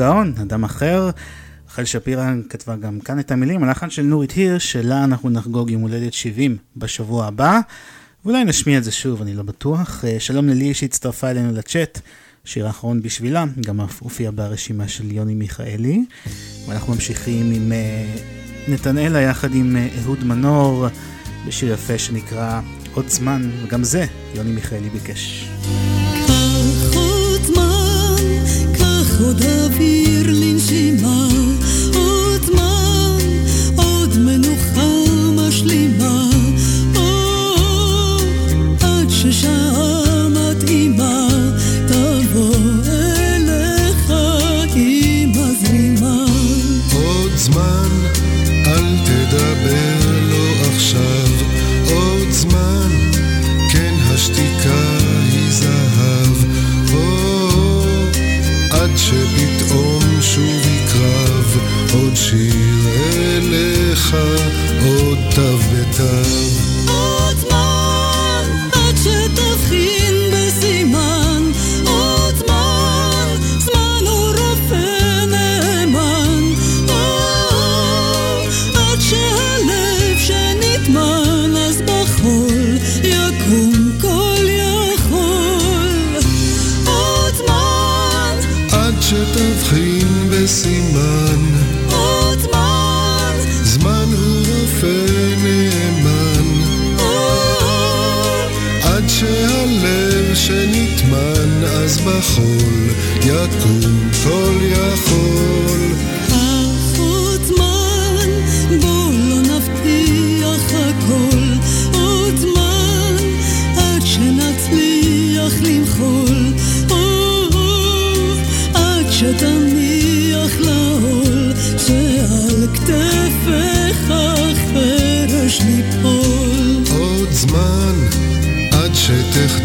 גאון, אדם אחר. רחל שפירא כתבה גם כאן את המילים, הלחן של נורית הירש, שלה אנחנו נחגוג יום הולדת 70 בשבוע הבא. ואולי נשמיע את זה שוב, אני לא בטוח. אה, שלום ללי שהצטרפה אלינו לצ'אט, שיר האחרון בשבילה, גם הופיע ברשימה של יוני מיכאלי. ואנחנו ממשיכים עם אה, נתנאלה יחד עם אה, אהוד מנור, בשיר יפה שנקרא עוד זמן, וגם זה יוני מיכאלי ביקש. אוויר לנשימה, listen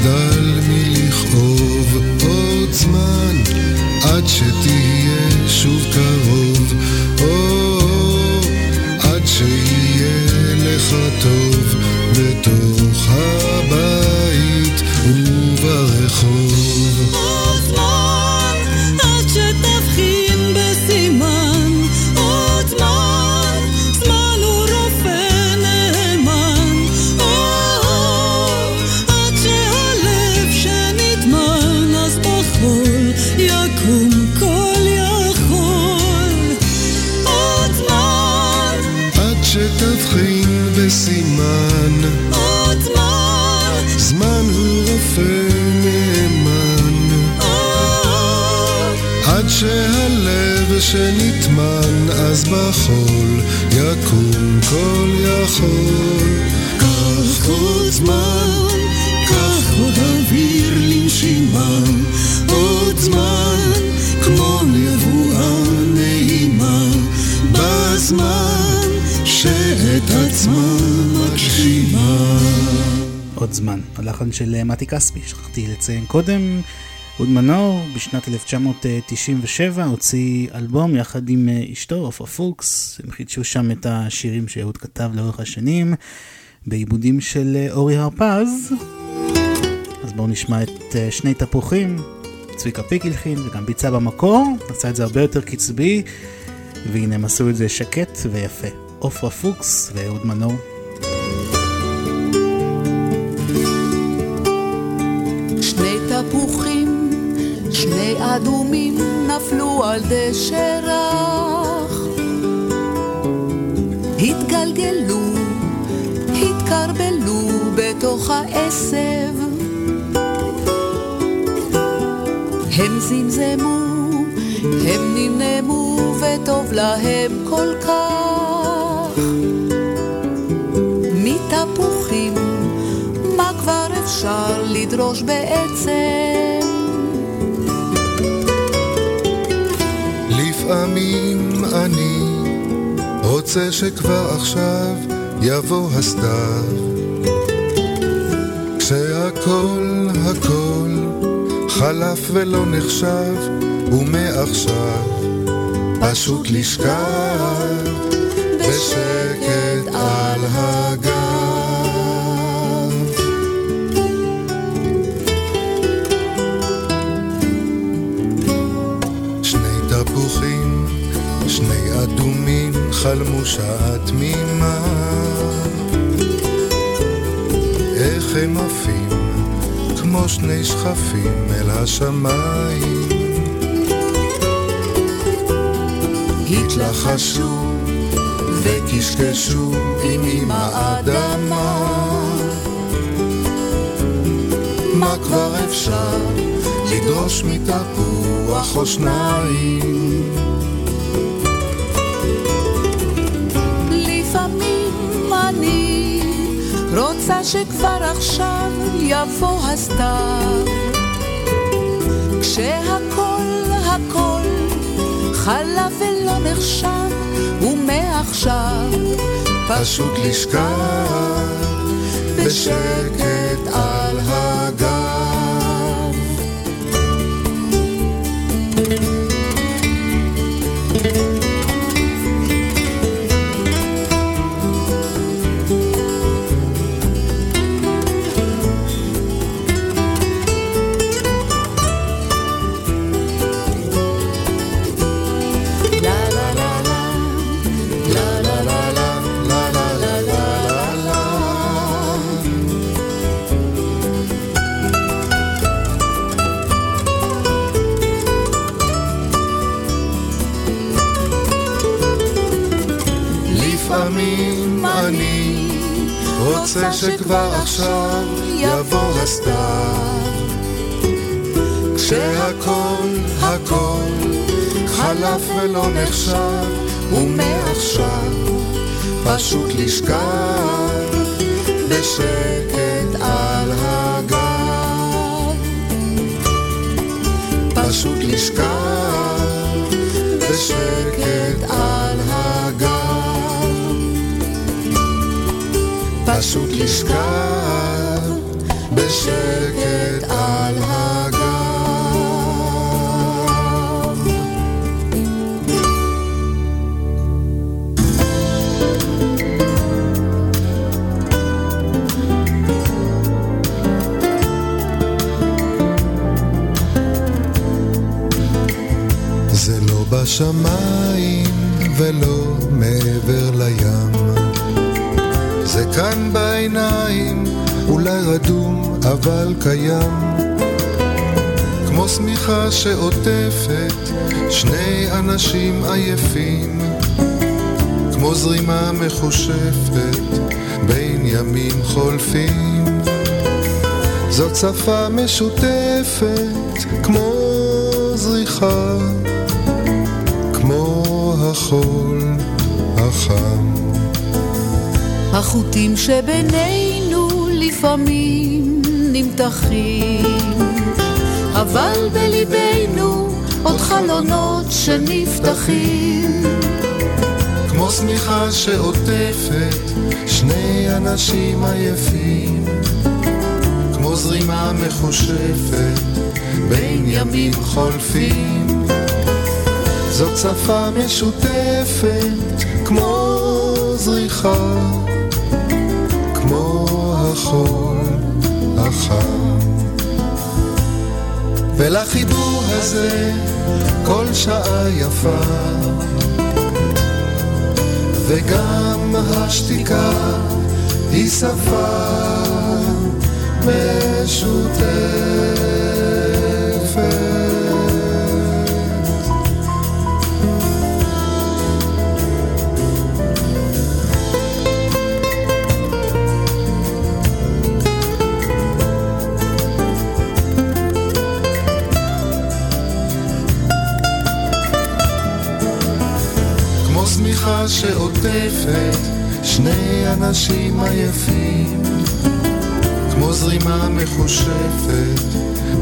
שתחדל מלכאוב. עוד זמן עד שתהיה שתבחין בסימן. עוד זמן זמן הוא רופא נאמן. עד שהלב שנטמן אז בחול יקום כל יכול. כך עוד זמן כך עוד אוויר לנשימה עוד זמן כמו נבואה נעימה. בזמן שאת עצמה מגשימה. עוד זמן, הלחן של אה, מתי כספי, שכחתי לציין קודם. אהוד מנור בשנת 1997 הוציא אלבום יחד עם אה, אשתו עופרה פוקס, הם חידשו שם את השירים שאהוד כתב לאורך השנים בעיבודים של אה, אורי הרפז. אז בואו נשמע את שני תפוחים, צביקה פיק הלחין וגם ביצע במקור, עשה את זה הרבה יותר קצבי, והנה הם עשו את זה שקט ויפה. עופרה פוקס ואהוד מנור. שני תפוחים, שני אדומים נפלו על דשא רך. התגלגלו, התקרבלו בתוך העשב. הם זמזמו, הם נמנמו, וטוב להם כל כך. מתפוחים מה כבר אפשר לדרוש בעצם? לפעמים אני רוצה שכבר עכשיו יבוא הסתיו. כשהכל הכל חלף ולא נחשב ומעכשיו פשוט לשכב בשקט על הגב שני תפוחים, שני אדומים חלמו שעה תמימה איך הם עפים כמו שני שכפים אל השמיים. התלחשו וקשקשו עם עם האדמה מה כבר אפשר לדרוש מתפוח או שניים? לפעמים אני רוצה שכבר עכשיו יבוא הסתיו. כשהכל הכל חלף ולא נחשב ומעכשיו פשוט לשכב בשקט רוצה שכבר עכשיו יבוא הסתיו. כשהכל הכל חלף ולא נחשב ומעכשיו פשוט לשכב בשקט על הגב. פשוט לשכב פשוט לשכב בשקט על הגב. זה לא בשמיים ולא מעבר לים כאן בעיניים, אולי רדום אבל קיים. כמו שמיכה שעוטפת שני אנשים עייפים. כמו זרימה מחושפת בין ימים חולפים. זאת שפה משותפת כמו זריחה החול החם. החוטים שבינינו לפעמים נמתחים, אבל בליבנו עוד חלונות שנפתחים. כמו שמיכה שעוטפת שני אנשים עייפים, כמו זרימה מחושפת בין ימים חולפים. זאת שפה משותפת כמו זריחה, כמו החול החם. ולחיבור הזה כל שעה יפה וגם השתיקה היא שפה משותפת. שמיכה שעוטפת שני אנשים עייפים, כמו זרימה מחושפת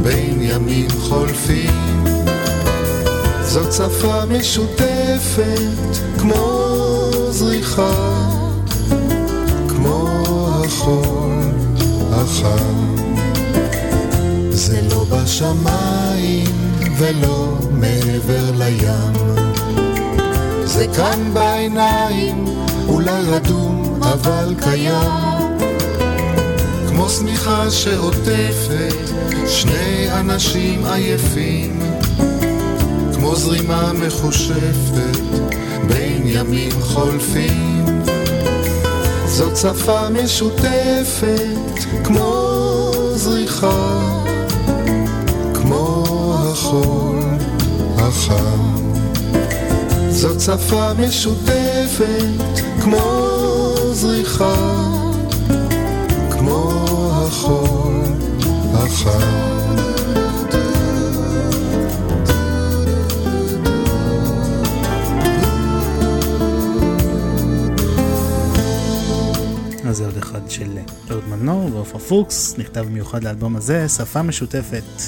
בין ימים חולפים. זאת שפה משותפת כמו זריחה, כמו החול החם. זה לא בשמיים ולא מעבר לים. זה כאן בעיניים, אולי רדום אבל קיים. כמו שמיכה שעוטפת שני אנשים עייפים, כמו זרימה מחושפת בין ימים חולפים. זאת שפה משותפת כמו זריחה, כמו החול החם. זאת שפה משותפת כמו זריחה, כמו החול החם. זה עוד אחד של אהוד מנור ועופרה פוקס, נכתב במיוחד לאלבום הזה, שפה משותפת.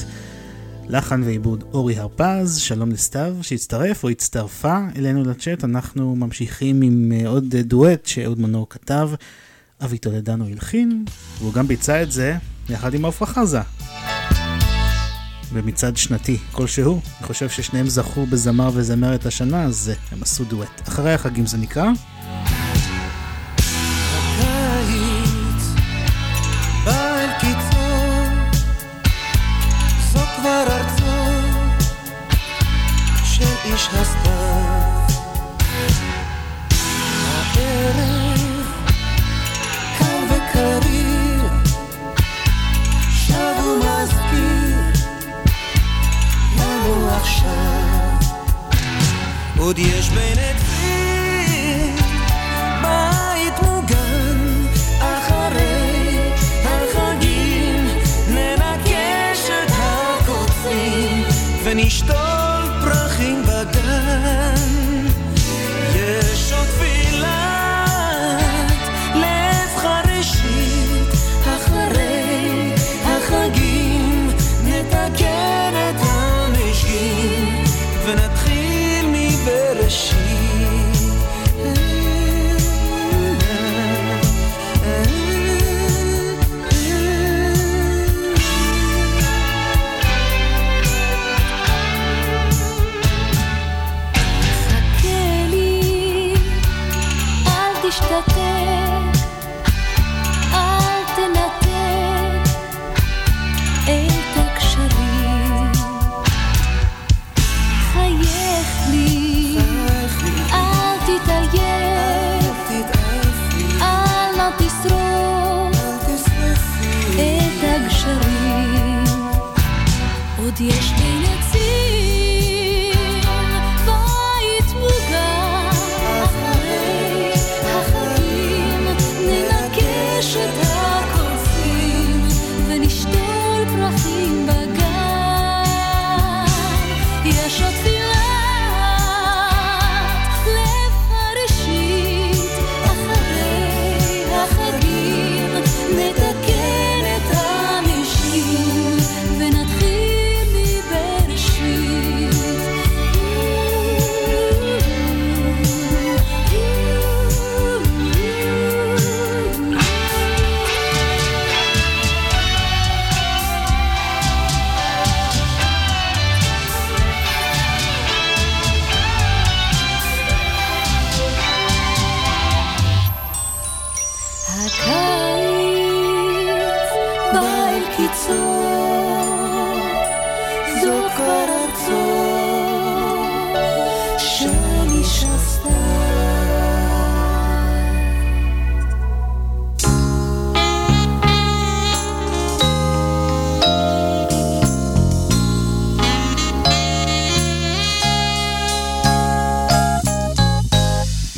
לחן ועיבוד אורי הרפז, שלום לסתיו שהצטרף או הצטרפה אלינו לצ'אט, אנחנו ממשיכים עם אה, עוד דואט שאהוד מנור כתב, אבי טולדנו הלחין, והוא גם ביצע את זה יחד עם עפרה חזה. במצעד שנתי כלשהו, אני חושב ששניהם זכו בזמר וזמרת השנה, אז אה, הם עשו דואט. אחרי החגים זה נקרא.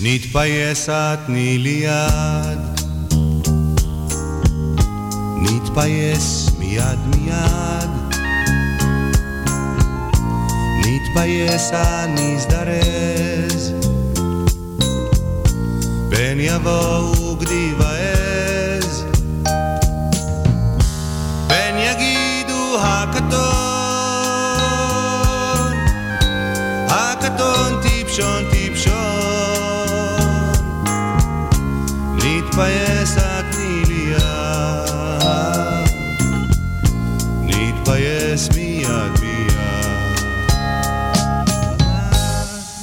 נתפייס תני לי יד, נתפייס מיד מיד, נתפייס נזדרז, פן יבואו גדי ועז, פן יגידו הקטון, הקטון טיפשון טיפשון נתפייס תני לי נתפייס מיד מיד.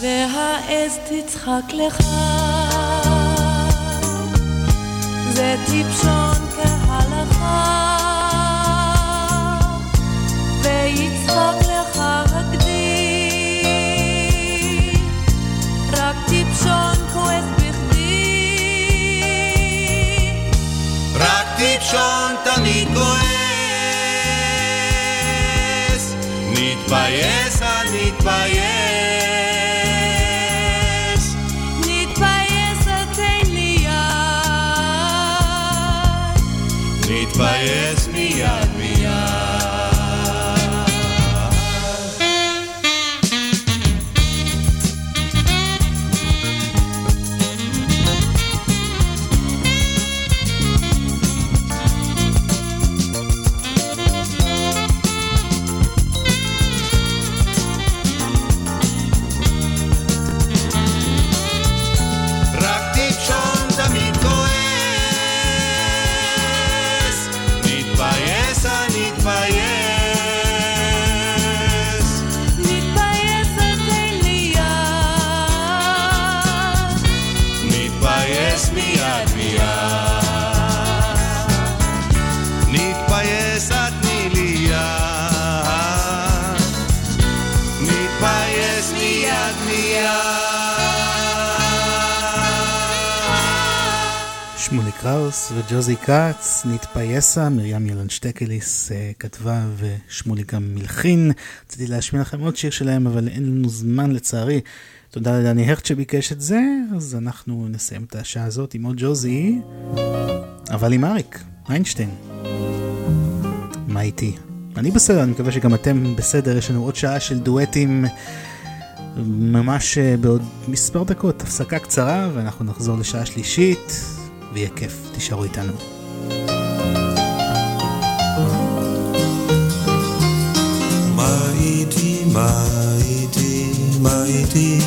והעז תצחק לך, זה טיפשון טיפשון תמיד כועס, נתפייס נתפייס, נתפייס קראוס וג'וזי כץ, נתפייסה, מרים ילן שטקליס אה, כתבה ושמולי גם מלחין. רציתי להשמיע לכם עוד שיר שלהם, אבל אין לנו זמן לצערי. תודה לדני הרט שביקש את זה, אז אנחנו נסיים את השעה הזאת עם עוד ג'וזי, אבל עם אריק איינשטיין. מה איתי? אני בסדר, אני מקווה שגם אתם בסדר, יש לנו עוד שעה של דואטים. ממש אה, בעוד מספר דקות, הפסקה קצרה, ואנחנו נחזור לשעה שלישית, ויהיה כיף, תישארו איתנו. מה איתי, מה איתי, מה איתי?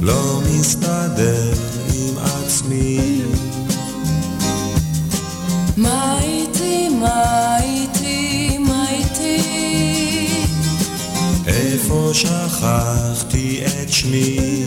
לא מסתדר עם עצמי. מה איתי, מה איתי, מה איתי? איפה שכחתי את שמי?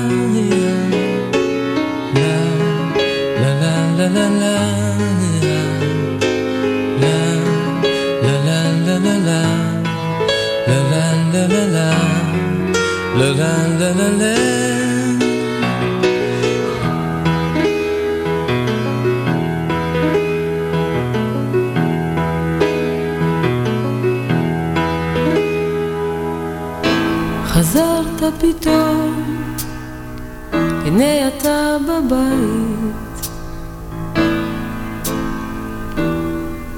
פתאום, הנה אתה בבית.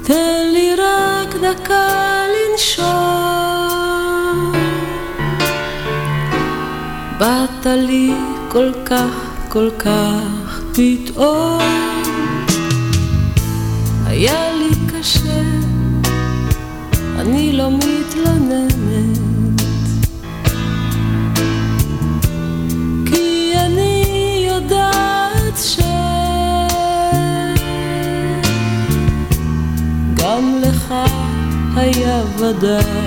תן לי רק דקה לנשום. באת לי כל כך, כל כך פתאום. the day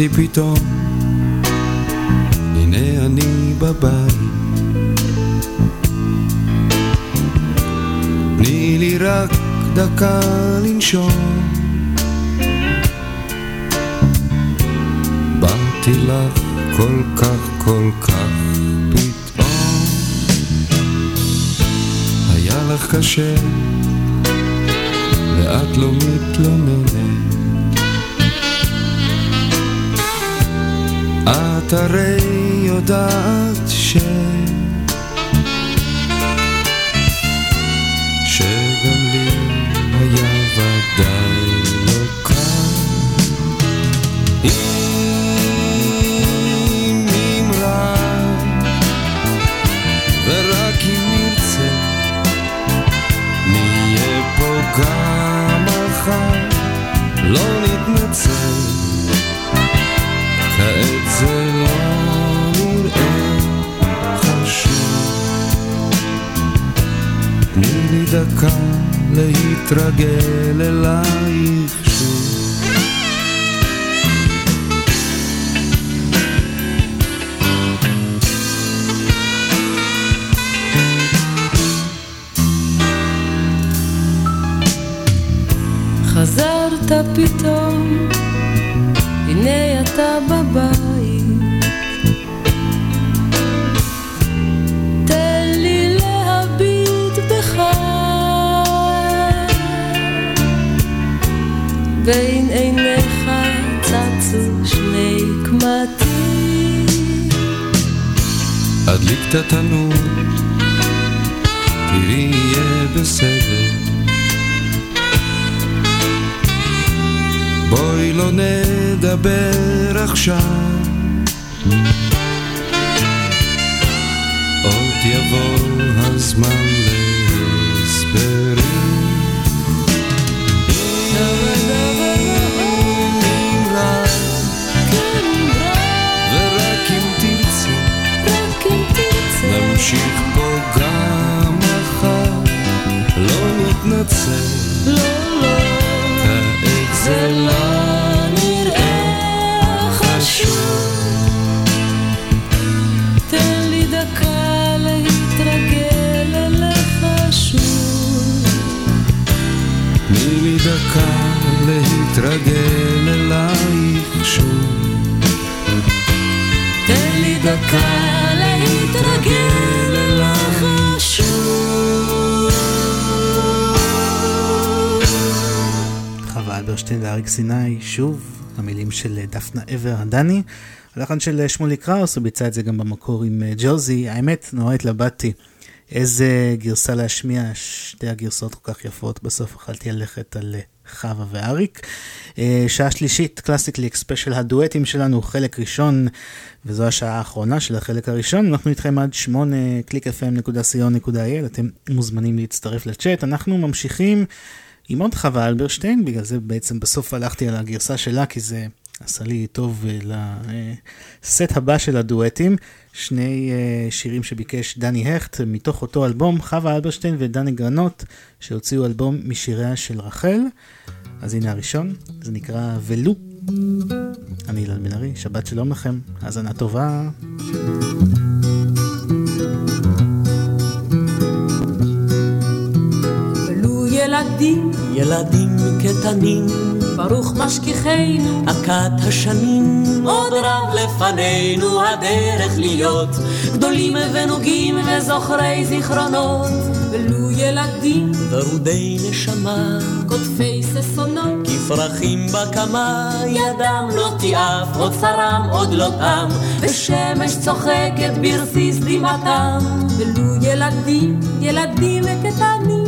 נזכרתי פתאום, הנה אני בבית. תני לי רק דקה לנשום. באתי לך כל כך כל כך פתאום. היה לך קשה, ואת לא מתלוננת. את הרי יודעת ש... הדליק את דפנה עבר הדני. הלחן של שמולי קראוס, הוא ביצע את זה גם במקור עם אה, ג'וזי. האמת, נורא התלבטתי איזה גרסה להשמיע, שתי הגרסאות כל כך יפות, בסוף אכלתי ללכת על אה, חווה ואריק. אה, שעה שלישית, קלאסיקלי אקספשל הדואטים שלנו, חלק ראשון, וזו השעה האחרונה של החלק הראשון. אנחנו איתכם עד שמונה, www.clickfm.co.il, אתם מוזמנים להצטרף לצ'אט. אנחנו ממשיכים עם עוד חווה אלברשטיין, בגלל זה בעצם בסוף הלכתי על הגרסה שלה, כי זה עשה לי טוב אה, לסט הבא של הדואטים. שני אה, שירים שביקש דני הכט מתוך אותו אלבום, חווה אלברשטיין ודני גרנות, שהוציאו אלבום משיריה של רחל. אז הנה הראשון, זה נקרא ולו. אני אילן בן ארי, שבת שלום לכם, האזנה טובה. ולו ילדים, ילדים קטנים, ברוך משגיחנו, הכת השנים, עוד רב לפנינו הדרך להיות. גדולים ונוגים וזוכרי זיכרונות. ולו ילדים, ורודי נשמה, קוטפי ששונות, כפרחים בקמה, ידם לא תיעף, עוד צרם עוד לא תם, ושמש צוחקת ברסיס דמעתם. ולו ילדים, ילדים וקטנים,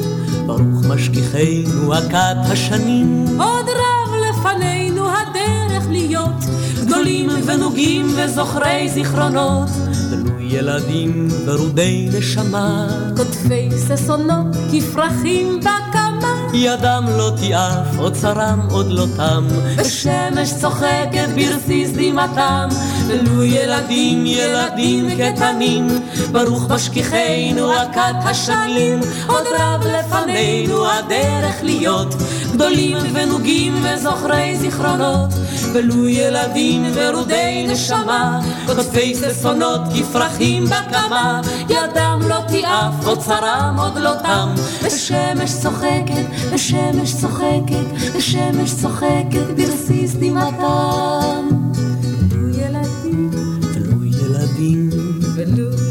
ברוך משגיחנו הכת השנים, עוד רב לפנינו הדרך להיות גדולים ונוגים וזוכרי זיכרונות. ולו ילדים ורודי נשמה, קוטפי ששונות כפרחים בקמה, ידם לא תיעף, אוצרם עוד לא תם, ושמש צוחקת ברסיס דמעתם, ולו ילדים, ילדים קטנים, ברוך משגיחנו הכת השנים, עוד רב לפנינו הדרך להיות, גדולים ונוגים וזוכרי זיכרונות, ולו ילדים ורודי נשמה, קוטפי ששונות כפרחים בקמה, ידם לא תיעף, אוצרם עוד לא תם, ושמש צוחקת, ושמש צוחקת, ושמש צוחקת ברסיס דמעתם. ילדים, ולו ילדים, ולו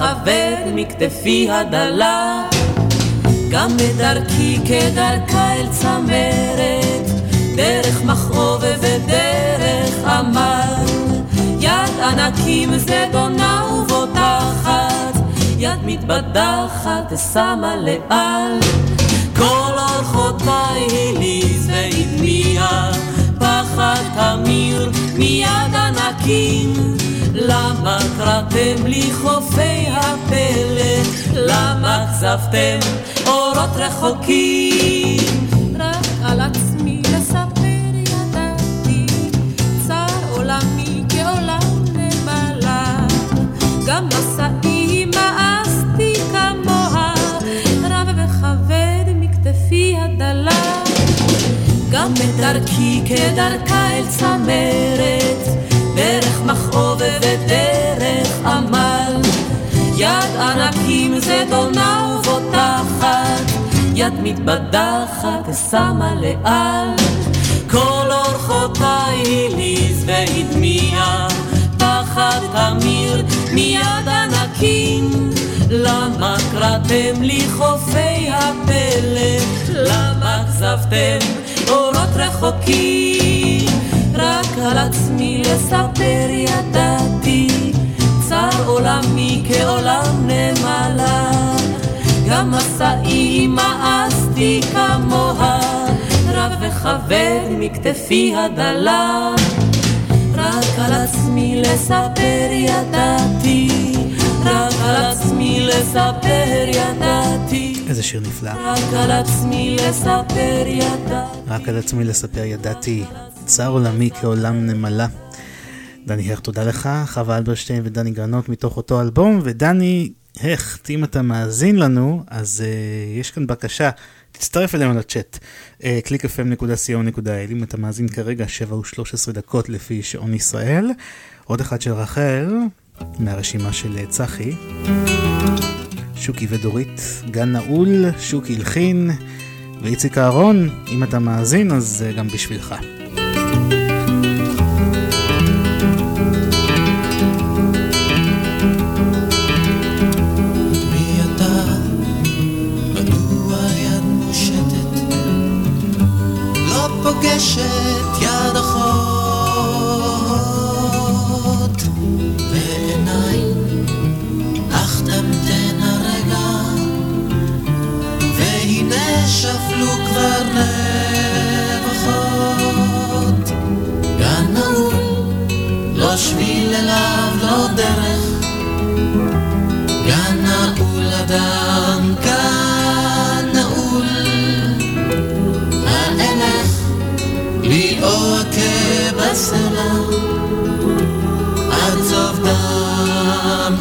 רב וכבד מכתפי הדלה, גם בדרכי כדרכה אל צמרת, דרך מכאוב ודרך עמל, יד ענקים זדונה ובוטחת, יד מתבדחת ושמה לאל. כל אורחותיי הליז והטמיע, פחד תמיר מיד ענקים. למה קראתם לי חופי הפלא? למה כזבתם אורות רחוקים? רק על עצמי לספר ידעתי, צר עולמי כעולם נמלה. גם מסעי מאסתי כמוה, רב וכבד מכתפי הדלה. גם בדרכי כדרכה אל צמרת, דרך מכאוב ודרך עמל. יד ענקים זדונה ובוטחת, יד מתבדחת ושמה לאל. כל אורחותיי הליז והטמיע, פחד תמיר מיד ענקים. למה קראתם לי חופי הפלא? למה כזבתם אורות רחוקים? רק על עצמי לספר ידעתי, צר עולמי כעולם נמלה. גם מסעי מאסתי כמוה, רב וכבד מכתפי הדלה. רק על עצמי לספר ידעתי, רק על עצמי לספר ידעתי. איזה שיר נפלא. רק על עצמי לספר ידעתי. רק על עצמי לספר ידעתי, צר עולמי כעולם נמלה. דני הכט, תודה לך, חווה אלברשטיין ודני גרנות מתוך אותו אלבום, ודני הכט, אם אתה מאזין לנו, אז uh, יש כאן בקשה, תצטרף אלינו לצ'אט, uh, אם אתה מאזין כרגע 7 ו-13 דקות לפי שעון ישראל. עוד אחד של רחל, מהרשימה של אה, צחי. שוקי ודורית, גן נעול, שוקי הלחין, ואיציק אהרון, אם אתה מאזין אז uh, גם בשבילך. פוגשת יד אחות ועיניים אך תמתן הרגע והנה שפלו כבר רווחות גן נעול לא שביל אליו לא דרך. גן נעול אדם, או בסלע, עד סוף דם,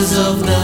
עד זוב דם,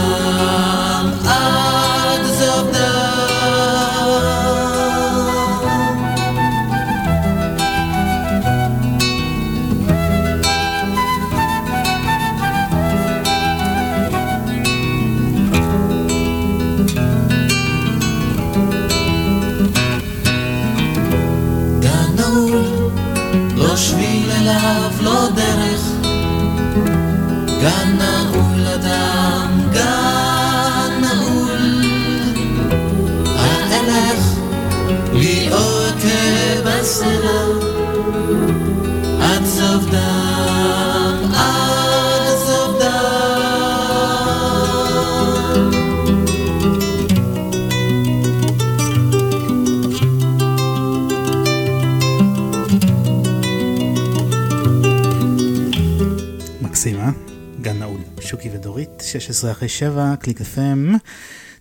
16 אחרי 7, קליק FM.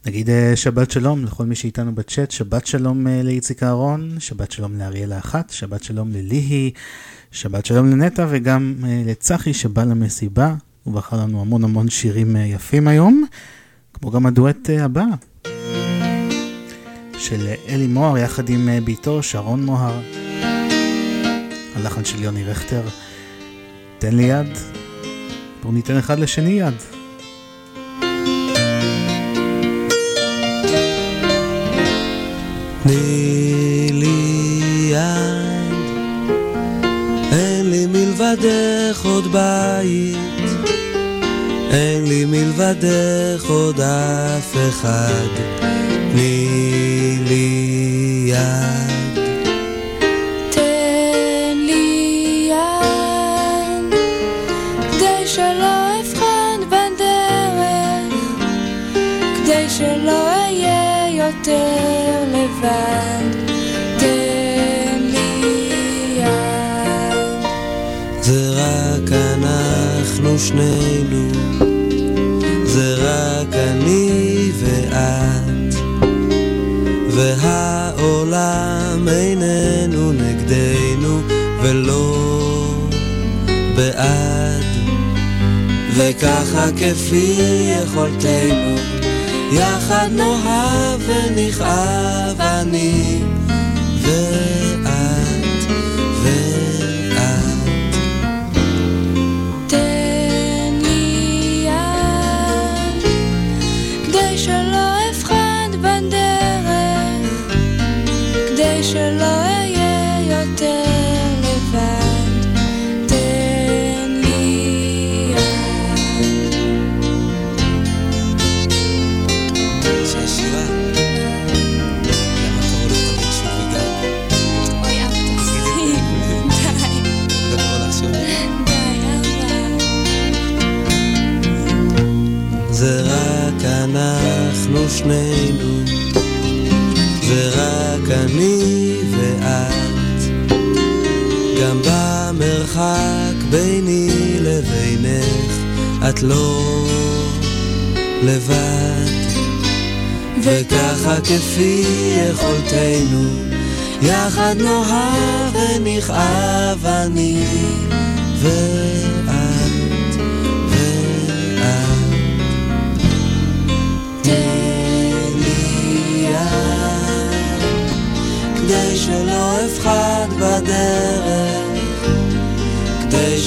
נגיד אה, שבת שלום לכל מי שאיתנו בצ'אט, שבת שלום אה, לאיציק אהרון, שבת שלום לאריאל האחת, שבת שלום לליהי, שבת שלום לנטע וגם אה, לצחי שבא למסיבה. הוא בחר לנו המון המון שירים יפים היום, כמו גם הדואט הבא של אלי מוהר יחד עם ביתו שרון מוהר. הלחן של יוני רכטר. תן לי יד, בואו ניתן אחד לשני יד. תני לי יד, אין לי מלבדך עוד בית, אין לי מלבדך עוד אף אחד, תני לי יד. שלא אהיה יותר שנינו, זה רק אני ואת, והעולם איננו נגדנו ולא בעד, וככה כפי יכולתנו, יחד נאהב ונכאב אני במרחק ביני לבינך, את לא לבד. וככה כפי יכולתנו, יחד נאהב ונכאב אני ואת ואת. תן לי יד, כדי שלא אבחד בדרך,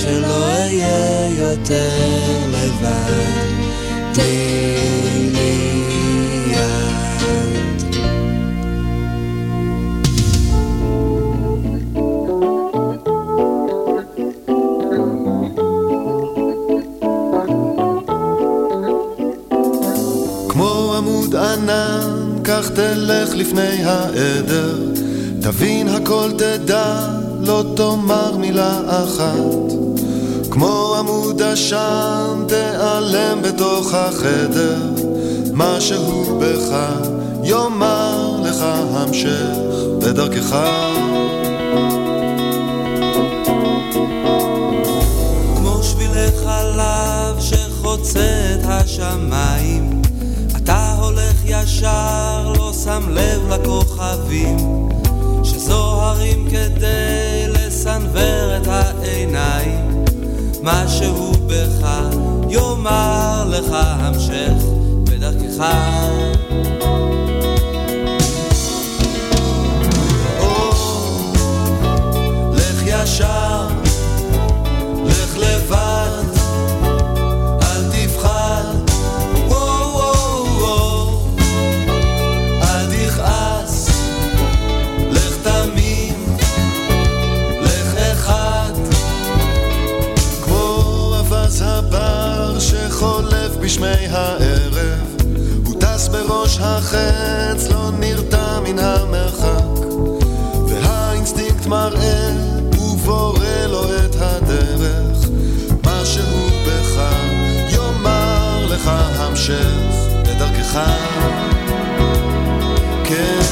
שלא אהיה יותר לבד. תן לי יד. כמו עמוד ענן, כך תלך לפני העדר, תבין הכל תדע, לא תאמר מילה אחת. כמו עמוד עשן תיעלם בתוך החדר, משהו בך יאמר לך המשך בדרכך. כמו שבילי חלב שחוצה את השמיים, אתה הולך ישר, לא שם לב לכוכבים, שזוהרים כדי משהו בך יאמר לך המשך בדרכך. בשמי הערב, הוא טס בראש החץ, לא נרתע מן המרחק, והאינסטינקט מראה ובורא לו את הדרך, משהו בך יאמר לך המשך בדרכך. כן.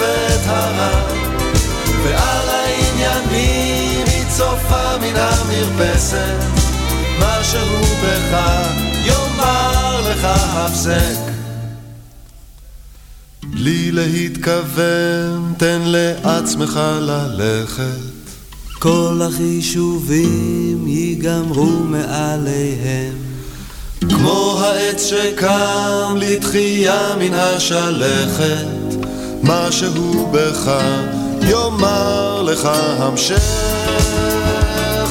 ואת הרע ועל העניינים היא צופה מן המרפסת. משהו בך יאמר לך הפסק. בלי להתכוון תן לעצמך ללכת. כל החישובים ייגמרו מעליהם. כמו העץ שקם לתחייה מן השלכת, משהו בך יאמר לך המשך.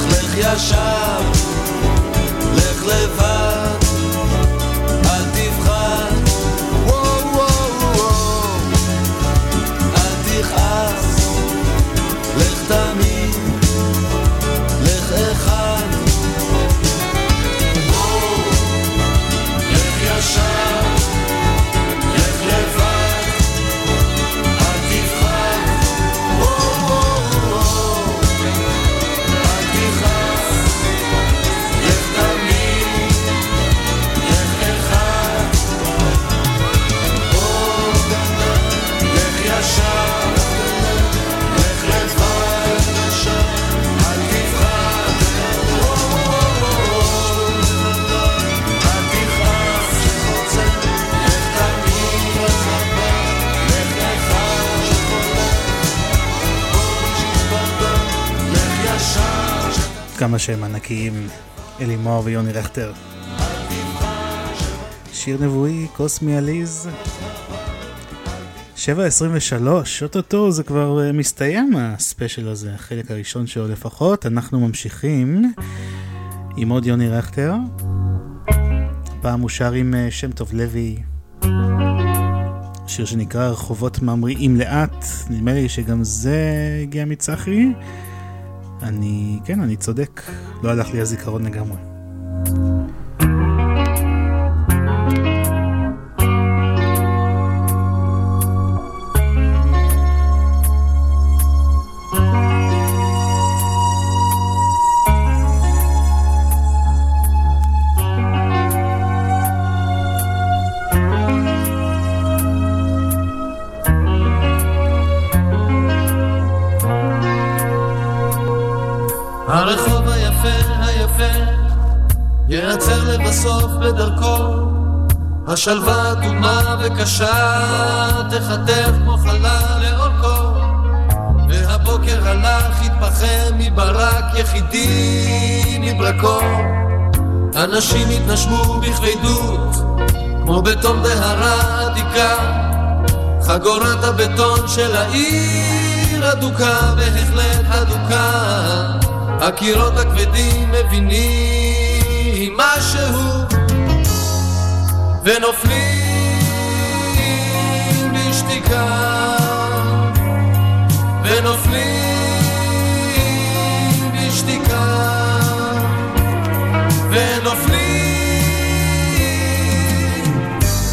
לך ישר, שהם ענקיים, אלימור ויוני רכטר. שיר נבואי, קוסמי עליז. 7.23, אוטוטו זה כבר אה, מסתיים הספיישל הזה, החלק הראשון שלו לפחות. אנחנו ממשיכים עם עוד יוני רכטר. פעם הוא שר עם אה, שם טוב לוי. שיר שנקרא רחובות ממריאים לאט, נדמה לי שגם זה הגיע מצחי. אני, כן, אני צודק, לא הלך לי הזיכרון לגמרי. השלווה אדומה וקשה תחטף כמו חלל לאורכו. והבוקר הלך התפחם מברק יחידי מברקו. אנשים התנשמו בכבדות כמו בתום דהרה עתיקה. חגורת הבטון של העיר אדוקה בהחלט אדוקה. הקירות הכבדים מבינים ונופלים בשתיקה ונופלים בשתיקה ונופלים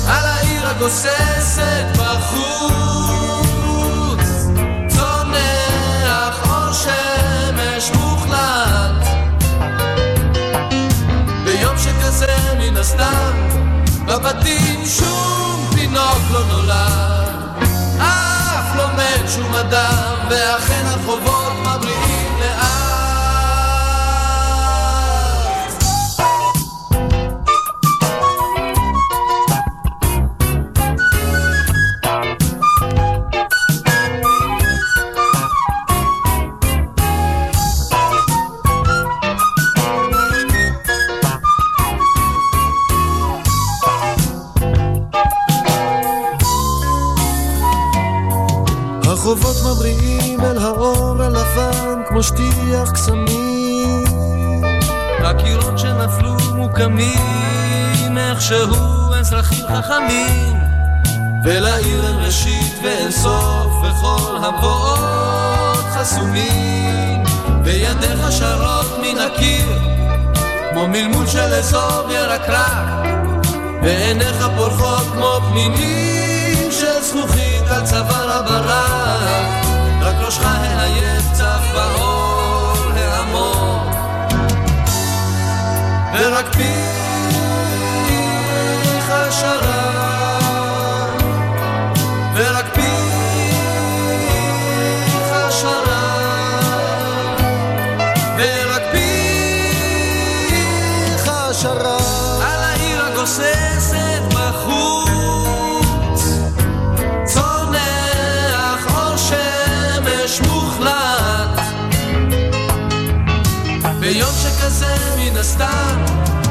על העיר הגוססת בחוץ. צונח אור שמש מוחלט. ביום שכזה מן הסתם בבתים שום תינוק לא נולד אף לא מת שום אדם ואכן הרחובות מבריאים חסומים וידיך שרות מן הקיר כמו מלמול של אזור ירקרק ועיניך פורחות כמו פנינים של זכוכית על צוואר הברק. רק ראשך העייף צף באור העמוק ורק פיך מן הסתם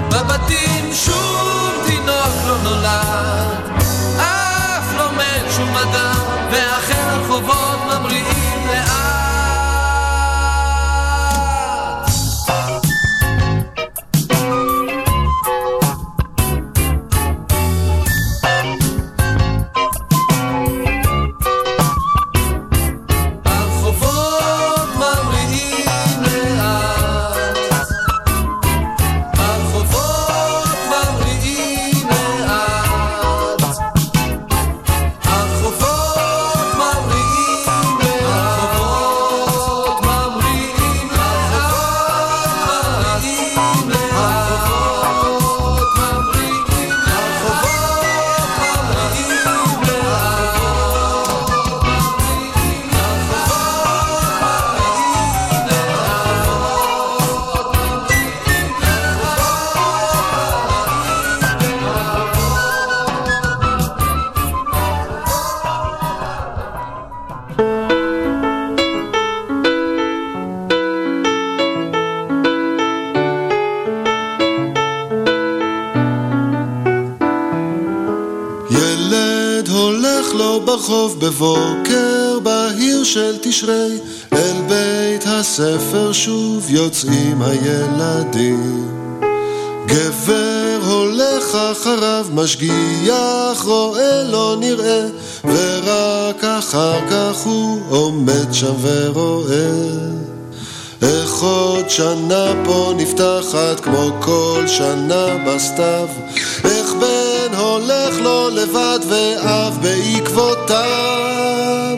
בבתים שום תינוק לא נולד אף לא מת שום אדם ואכן הרחובות ממריאים בבוקר בהיר של תשרי אל בית הספר שוב יוצאים הילדים. גבר הולך אחריו משגיח רואה לא נראה ורק אחר כך הוא עומד שם ורואה. איך עוד שנה פה נפתחת כמו כל שנה בסתיו? איך בן הולך לו לבד ואב בעקבותיו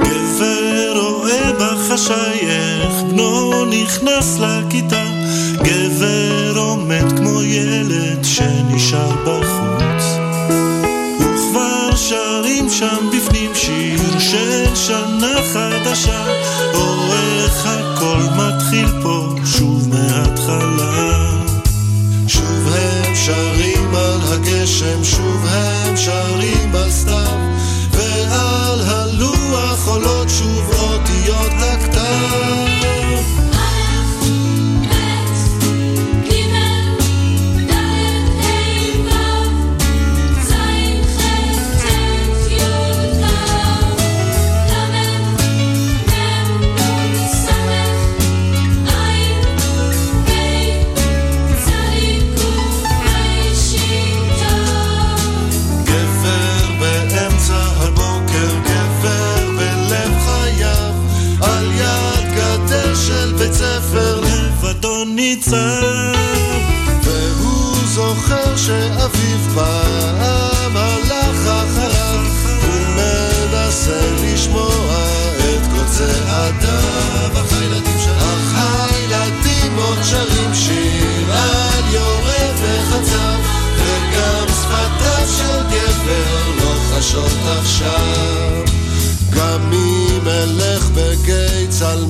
גבר רואה בחשייך, בנו נכנס לכיתה. גבר עומד כמו ילד שנשאר בחוץ. וכבר שרים שם בפנים שיר של שנה חדשה. הכל מתחיל פה שוב מההתחלה. שוב הם שרים על הגשם, שוב הם שרים על סתיו ועל הלוח עולות שוב אותיות לכתב זאת עכשיו. גם אם אלך בגיץ על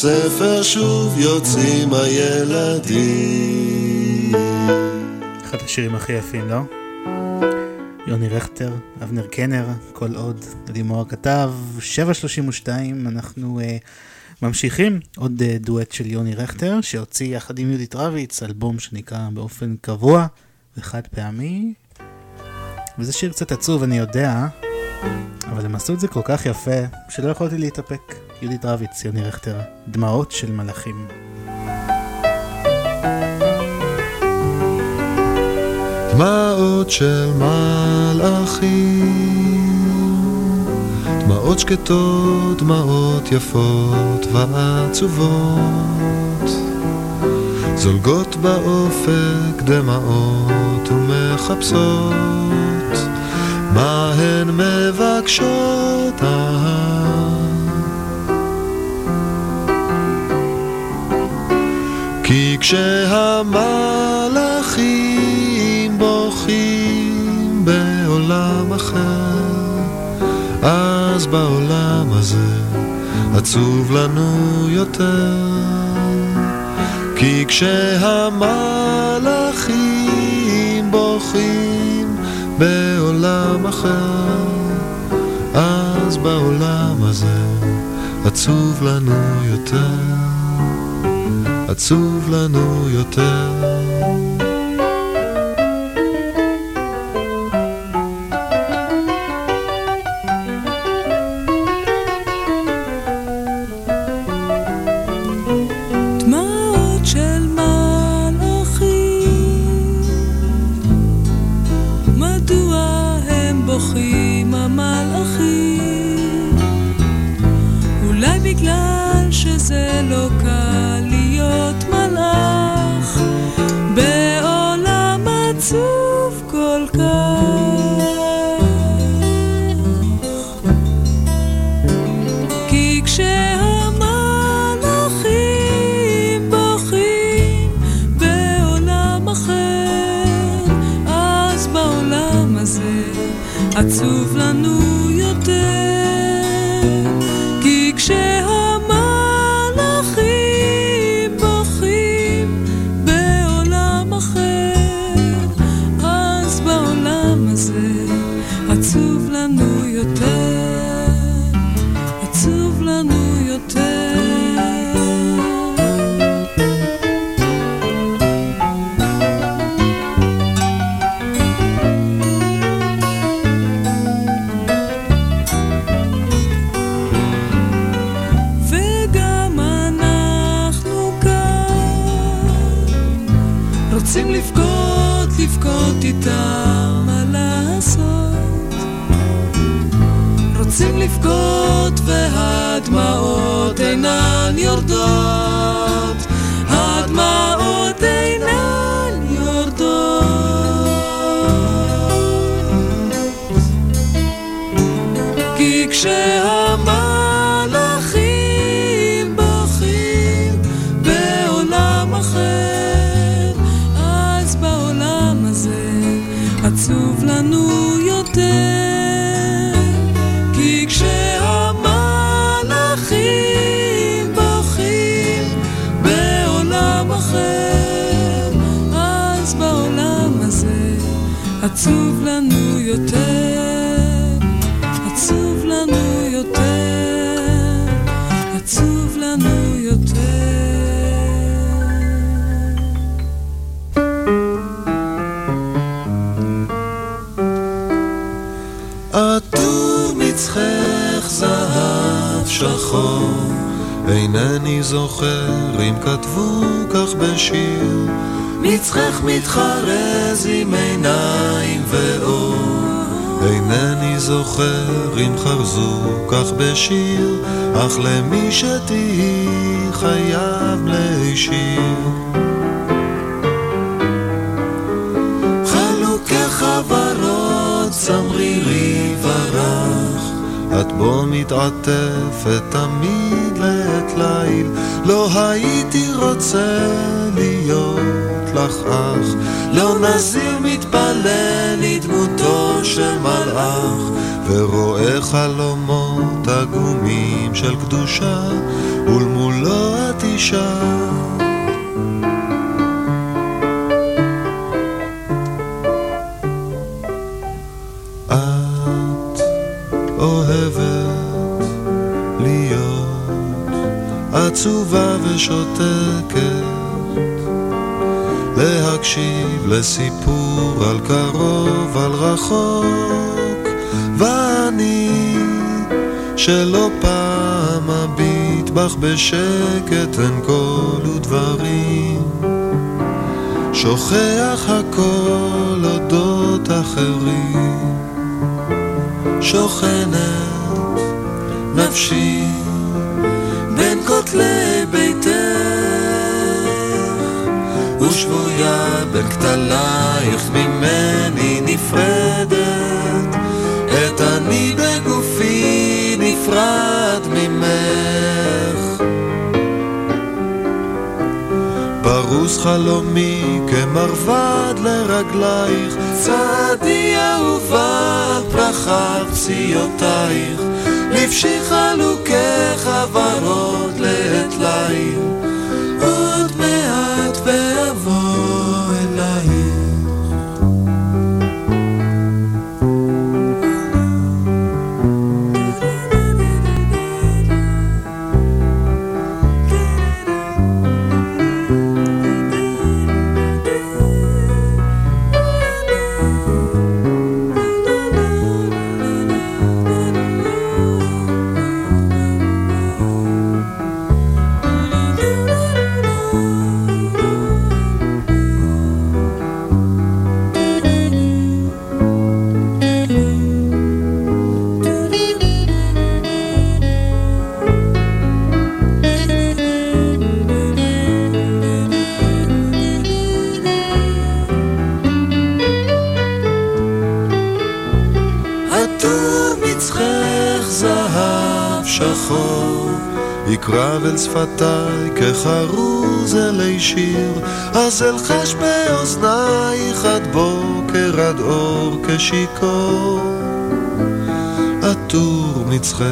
הספר שוב יוצאים הילדים אחד השירים הכי יפים, לא? יוני רכטר, אבנר קנר, כל עוד לימור כתב, 7.32, אנחנו uh, ממשיכים, עוד uh, דואט של יוני רכטר, שהוציא יחד עם יהודית רביץ, אלבום שנקרא באופן קבוע וחד פעמי, וזה שיר קצת עצוב, אני יודע, אבל הם עשו את זה כל כך יפה, שלא יכולתי להתאפק. יהודית רביץ, יוני רכטר, דמעות של מלאכים. דמעות של מלאכים, דמעות שקטות, דמעות יפות ועצובות, זולגות באופק דמעות ומחפשות, מה הן מבקשות. כי כשהמלאכים בוכים בעולם אחר, אז בעולם הזה עצוב לנו יותר. כי כשהמלאכים בוכים בעולם אחר, אז בעולם הזה עצוב לנו יותר. עצוב לנו יותר. עגומים של קדושה, ולמולו את אישה. את אוהבת להיות עצובה ושותקת, להקשיב לסיפור אביט בך בשקט אין קול ודברים, שוכח הכל אודות אחרים. שוכנת נפשי בין כותלי ביתך ושבויה בין ממני פרוס חלומי כמרבד לרגלייך. צעדי אהובה פרחת פסיעותייך לבשי חלוקי חברות לעת ליל עוד מעט ואבוא אלייך שחור, יקרב אל שפתיי כחרוז אלי שיר, אז אלחש באוזנייך עד בוקר עד אור כשיכור. עטור מצחך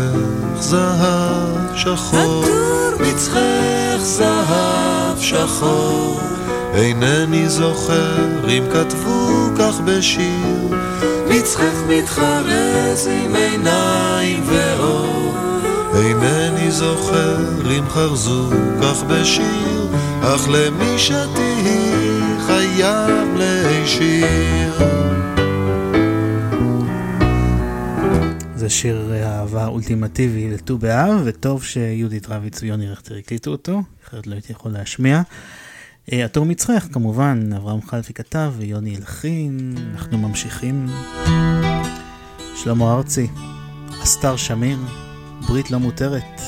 זהב שחור, עטור מצחך זהב שחור, אינני זוכר אם כתבו כך בשיר. מצחך מתחרז עם עיניים ואור אינני זוכר אם חרזו כך בשיר אך למי שתהי חייב להישיר זה שיר אהבה אולטימטיבי לט"ו באב, וטוב שיהודית רביץ ויוני רכטר הקליטו אותו, אחרת לא הייתי יכול להשמיע. אה, הטור מצחך כמובן, אברהם חלפי כתב ויוני הלחין, אנחנו ממשיכים. שלמה ארצי, אסתר שמיר, ברית לא מותרת.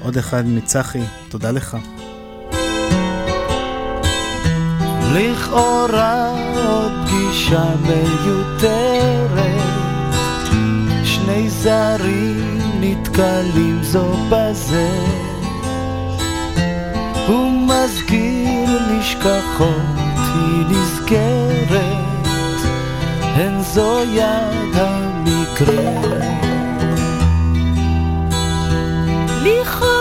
עוד אחד מצחי, תודה לך. לכאורה עוד פגישה מיותרת, שני זרים נתקלים זו בזה. הוא מזכיר נשכחות, היא נזכרת, הן זו יד המקרה. לכאורה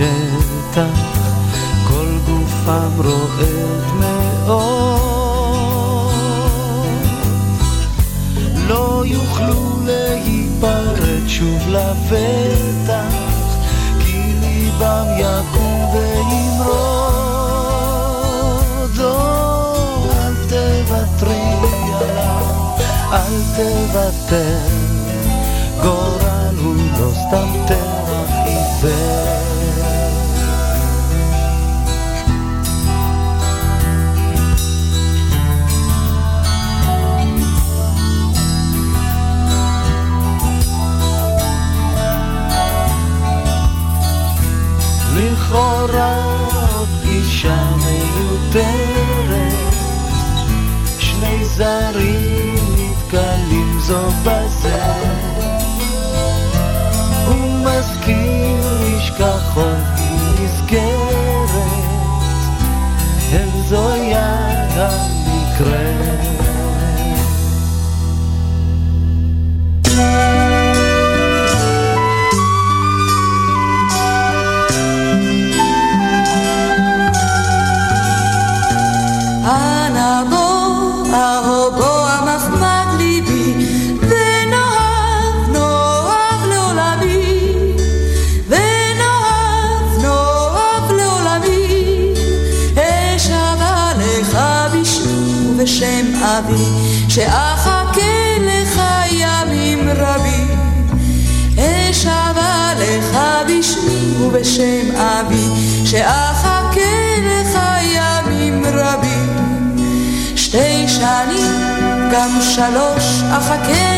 השטח כל גופם רועד מאוד. לא יוכלו להיפרד שוב לבטח כי ליבם יקום וימרוד. אל תוותרי עליו, אל תוותר גורל הוא לא סתם טרח עיוור לכאורה עוד פגישה מיותרת. שני זרים נתקלים זו בזה. הוא מזכיר נשכחות נסגרת אין זו יד המקרה שאחכה לך ימים רבים. אשבע לך בשמי ובשם אבי, שאחכה לך ימים רבים. שתי שנים, גם שלוש, אחכה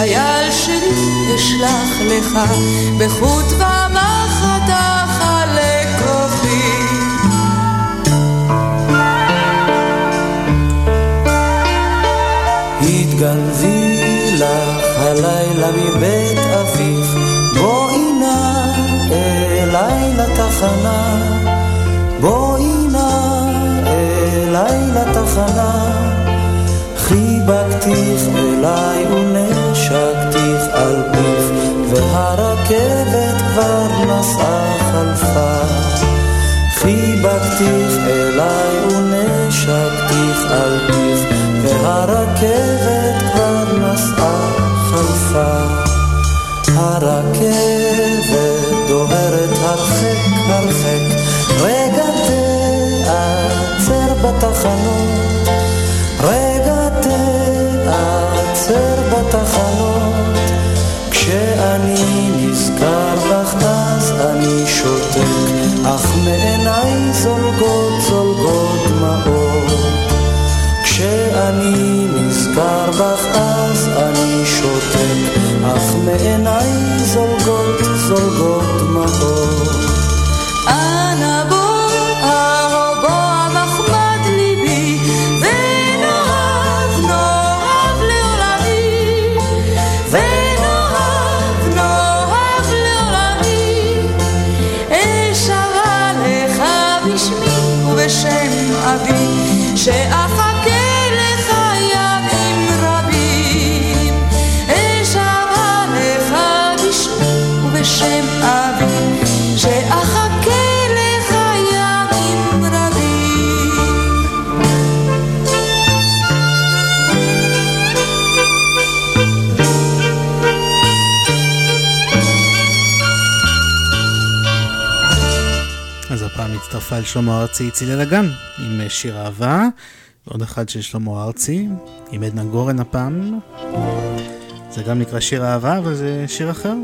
חייל שלי, אשלח לך, בחוט ומחט אכלה כוחי. התגנבי לך הלילה מבית אביך, בואי נא אליי לתחנה, בואי נא אליי לתחנה. חיבקתיך אליי ונשקתיך על פיך, והרכבת כבר נסעה חלפה. חיבקתיך אליי ונשקתיך על פיך, והרכבת כבר נסעה חלפה. הרכבת דוהרת הרחק הרחק, שותק, אך מעיניי זולגות זולגות דמעות. כשאני נזכר בך אז אני שותק, אך מעיניי זולגות זולגות דמעות. אל שלמה ארצי צילל הגן עם שיר אהבה, ועוד אחד של שלמה ארצי עם עדנה גורן הפעם. זה גם נקרא שיר אהבה, אבל זה שיר אחר.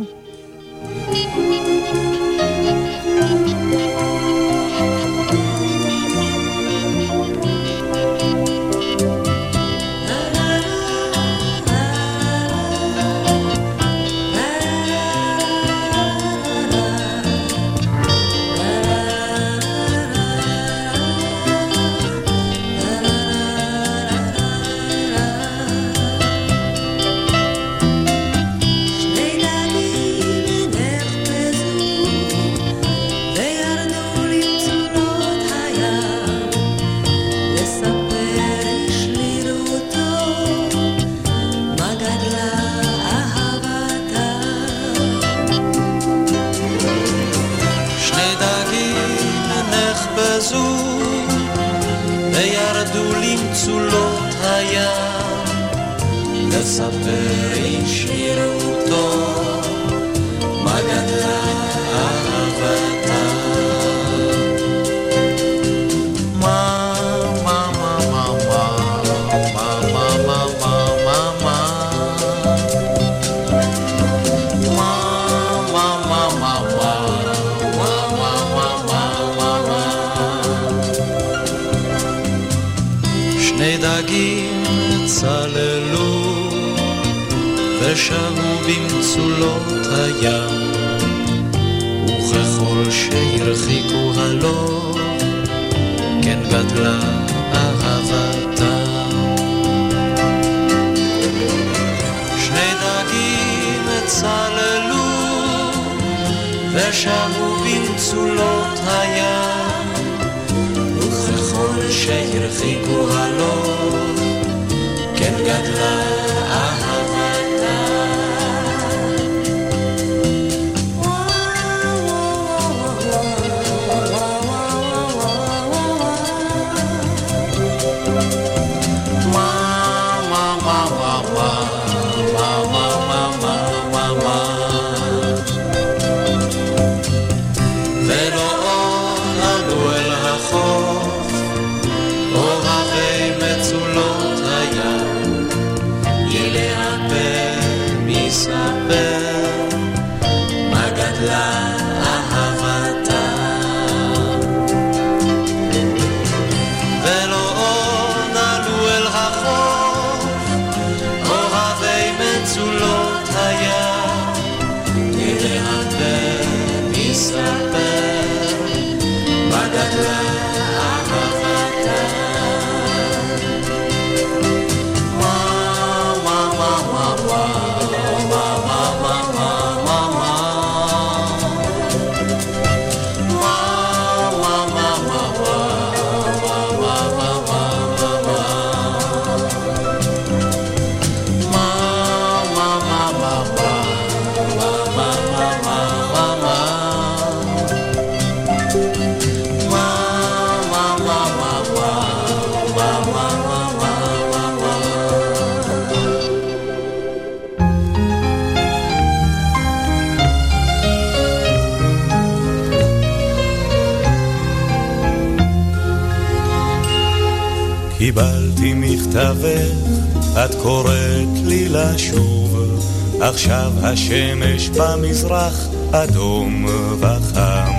עכשיו השמש במזרח אדום וחם.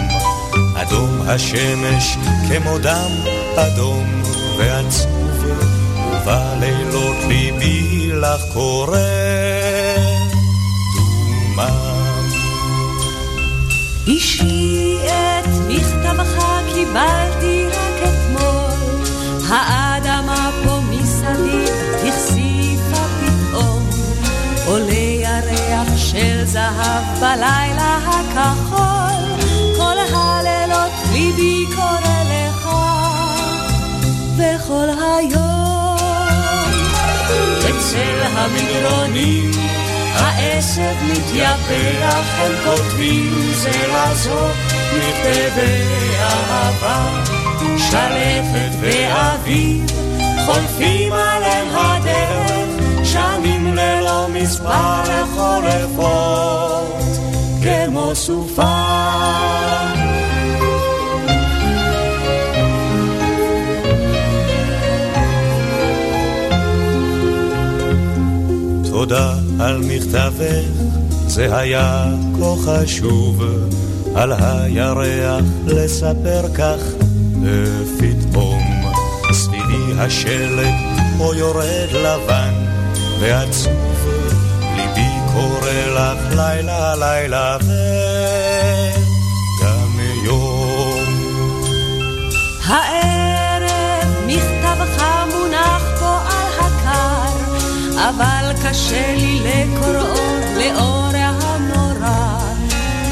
אדום השמש כמו דם אדום ועצוב, ובלילות ליבי לך קורא דומם. אישי את מכתבך קיבלתי מסביב הכסיפה פתאום, עולה ירח של זהב בלילה הכחול, כל הלילות ליבי קורא לך, וכל היום אצל המדרונים העשב מתייפח, הם כותבים זה לזו מכתבי אהבה, שלפת ואביב חולפים עליהם הדרך שנים ללא מספר חורפות כמו סופה. תודה על מכתבך, זה היה כה חשוב על הירח לספר כך, השלג פה יורד לבן ועצוב ליבי קורא לך לילה לילה וגם יום. הערב מכתבך מונח פה על הקר, אבל קשה לי לקוראו לאור הנורא.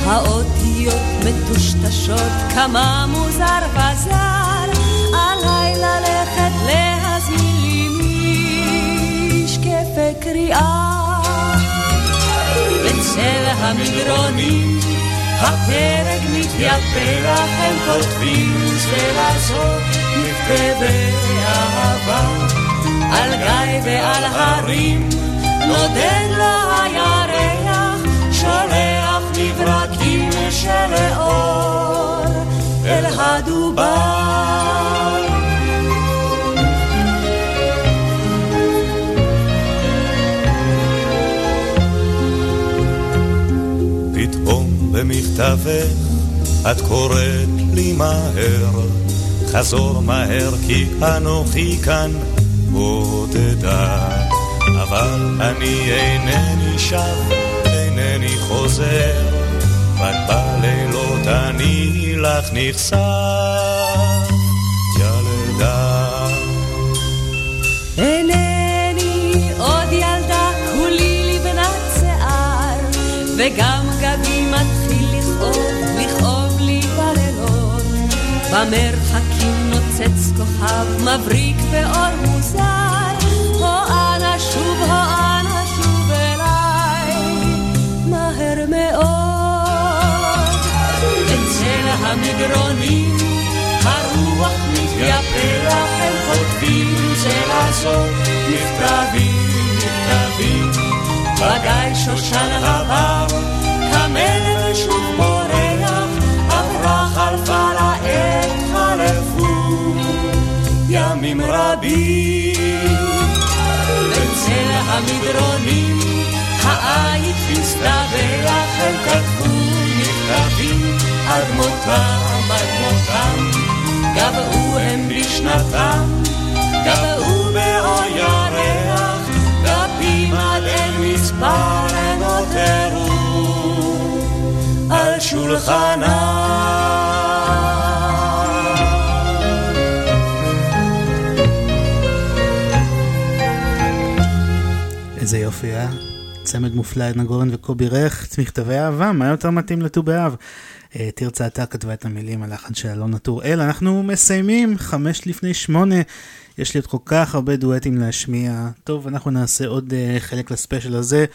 האותיות מטושטשות, כמה מוזר וזר, קריאה. בצל המדרונים הפרק מתייפח, הם כותבים זה לזו מכתבי אהבה. על גיא ועל הרים נודד לו הירח, שולח מברקים של אור אל הדובר. במכתבך את קוראת לי מהר, חזור מהר כי אנוכי כאן בודדה. אבל אני אינני שב, אינני חוזר, רק בלילות אני לך נחשף, ילדה. אינני עוד ילדה, כולי לבנת שיער, וגם במרחקים נוצץ כוכב מבריק באור מוזר, הו אנא שוב, הו אנא שוב אליי, מהר מאוד. אצל המדרונים הרוח מתייפח, הם כותבים זה לזו מכתבים, מכתבים. בגיא שושן עבר, קמל ושוב פורח, ימים רבים. בצל המדרונים העית הסתבח, הם כתבו מכתבים עד מותם, עד מותם. גבעו הם בשנתם, גבעו באור ירח, דפים עד אין מספר הם נותרו על שולחנם. יופי, אה? צמד מופלא, עדנה גורן וקובי רכט, מכתבי אהבה, מה יותר מתאים לט"ו באב? אה, תרצה אתה כתבה את המילים, הלחן של אלון נטוראל. אנחנו מסיימים, חמש לפני שמונה. יש לי עוד כל כך הרבה דואטים להשמיע. טוב, אנחנו נעשה עוד uh, חלק לספיישל הזה.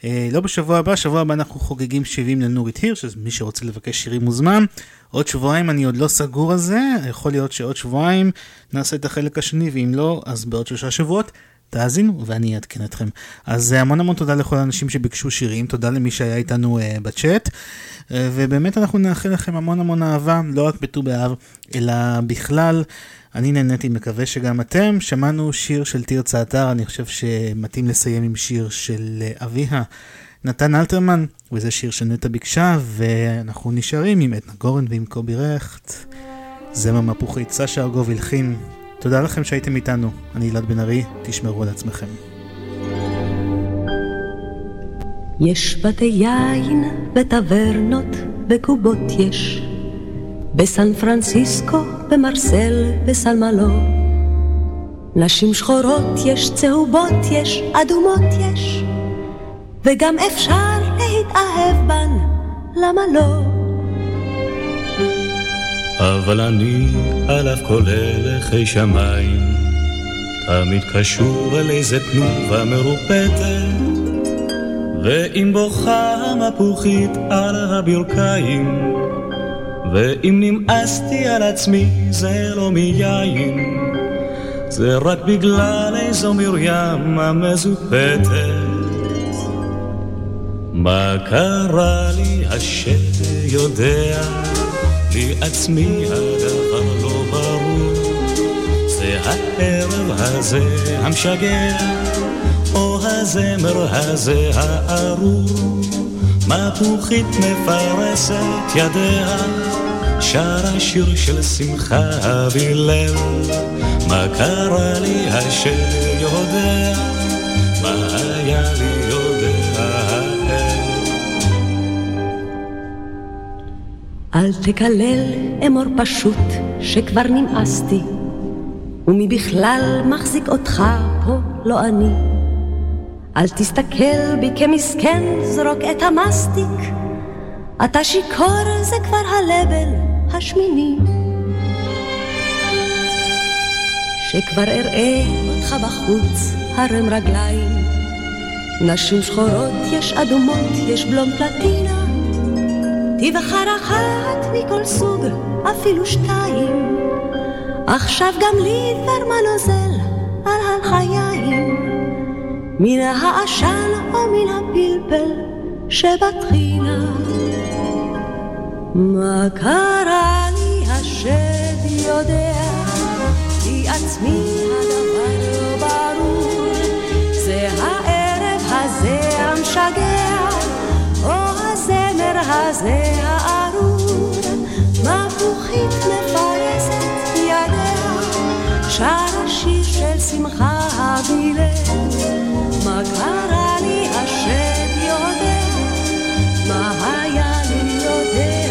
Uh, לא בשבוע הבא, שבוע הבא אנחנו חוגגים 70 לנורית הירש, אז מי שרוצה לבקש שירים מוזמן. עוד שבועיים אני עוד לא סגור על זה, יכול להיות שעוד שבועיים נעשה את החלק השני, ואם לא, אז בעוד שלושה שבועות. תאזינו ואני אעדכן אתכם. אז uh, המון המון תודה לכל האנשים שביקשו שירים, תודה למי שהיה איתנו uh, בצ'אט, uh, ובאמת אנחנו נאחל לכם המון המון אהבה, לא רק בט"ו באב, אלא בכלל. אני נהניתי, מקווה שגם אתם. שמענו שיר של תרצה אתר, אני חושב שמתאים לסיים עם שיר של אביה, נתן אלתרמן, וזה שיר שנטע ביקשה, ואנחנו נשארים עם עדנה גורן ועם קובי רכט. זמר מפוחית, סשה ארגוב הלחין. תודה לכם שהייתם איתנו, אני אלעד בן ארי, תשמרו על עצמכם. יש בתי יין וטברנות וקובות יש, בסן פרנסיסקו, במרסל, בסלמלו. נשים שחורות יש, צהובות יש, אדומות יש, וגם אפשר להתאהב בן, למה לא? אבל אני על אף כל הלכי שמיים, תמיד קשור אל איזה תנובה מרופטת, ואם בוכה המפוחית על הברכיים, ואם נמאסתי על עצמי זה לא מיין, זה רק בגלל איזו מרים המזופתת. מה קרה לי השד יודע לי עצמי הדבר לא ברור, זה הערב הזה המשגע, או הזמר הזה הארור, מפוחית מפרסת ידיה, שרה שיר של שמחה והלל. מה קרה לי השם יודע, מה היה לי אל תקלל אמור פשוט שכבר נמאסתי, ומי בכלל מחזיק אותך פה לא אני. אל תסתכל בי כמסכן, זרוק את המסטיק. אתה שיכור, זה כבר הלבל השמיני. שכבר אראה אותך בחוץ, הרם רגליים. נשים שחורות, יש אדומות, יש בלום פלטינה. תבחר אחת מכל סוג, אפילו שתיים. עכשיו גם לי דבר מה נוזל על הלחיים. מן העשן או מן הפלפל שבטחינה. מה קרה לי השד יודע, כי עצמי הדבר לא הזה הארור. מפוחית מפרסת ידיה, שר שיר של שמחה הבילד. מה קרה לי השד יודע, מה היה לי יודע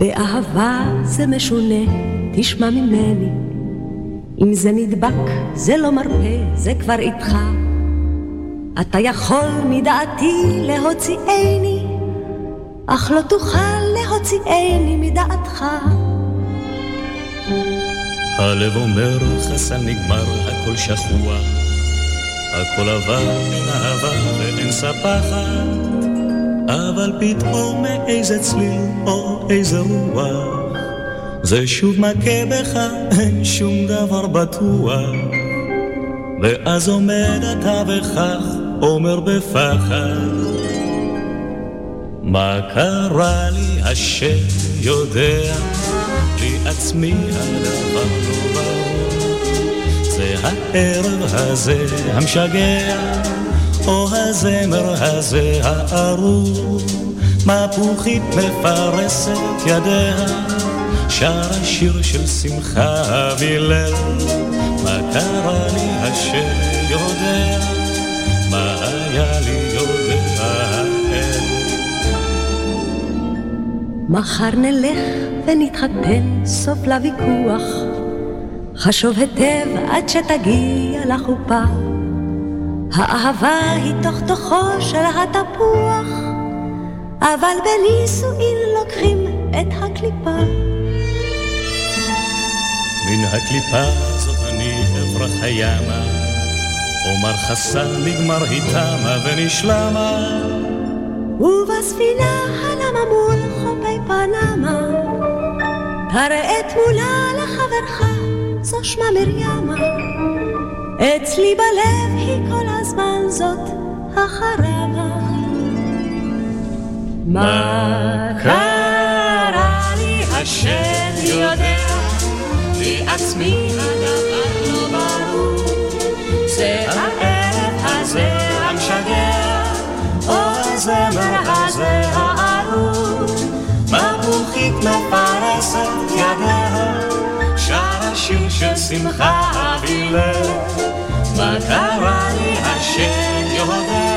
באהבה זה משונה, תשמע ממני. אם זה נדבק, זה לא מרפה, זה כבר איתך. אתה יכול מדעתי להוציאני, אך לא תוכל להוציאני מדעתך. הלב אומר חסן נגמר, הכל שכוח, הכל עבר אהבה ואין ספחת, אבל פתאום מאיזה צליל או איזה רוח, זה שוב מכה בך, אין שום דבר בטוח, ואז עומד אתה וכך אומר בפחד, מה קרה לי השם יודע לי עצמי הדבר לא ברור. זה הערב הזה המשגע, או הזמר הזה הארור. מפוחית מפרסת ידיה, שרה שיר של שמחה והלל. מה קרה לי השם יודע, מה היה לי יודע האל. מחר נלך ונתחתן, סוף לוויכוח. חשוב היטב עד שתגיע לחופה. האהבה היא תוך תוכו של התפוח, אבל בנישואין לוקחים את הקליפה. מן הקליפה הזאת אני אברח הימה, אומר חסן נגמר היא תמה ונשלמה. ובספינה הנמה מול חופי פנמה, הראה תמונה לחברך, זו שמה מרימה. אצלי בלב היא כל הזמן זאת החרבה. מה קרה לי השם יודע, לי עצמי הדבר הזמר הזה הארוך, מבוכית מפרסת ידיה, שר השיר של שמחה אבילה, מה קרה לי השם יודע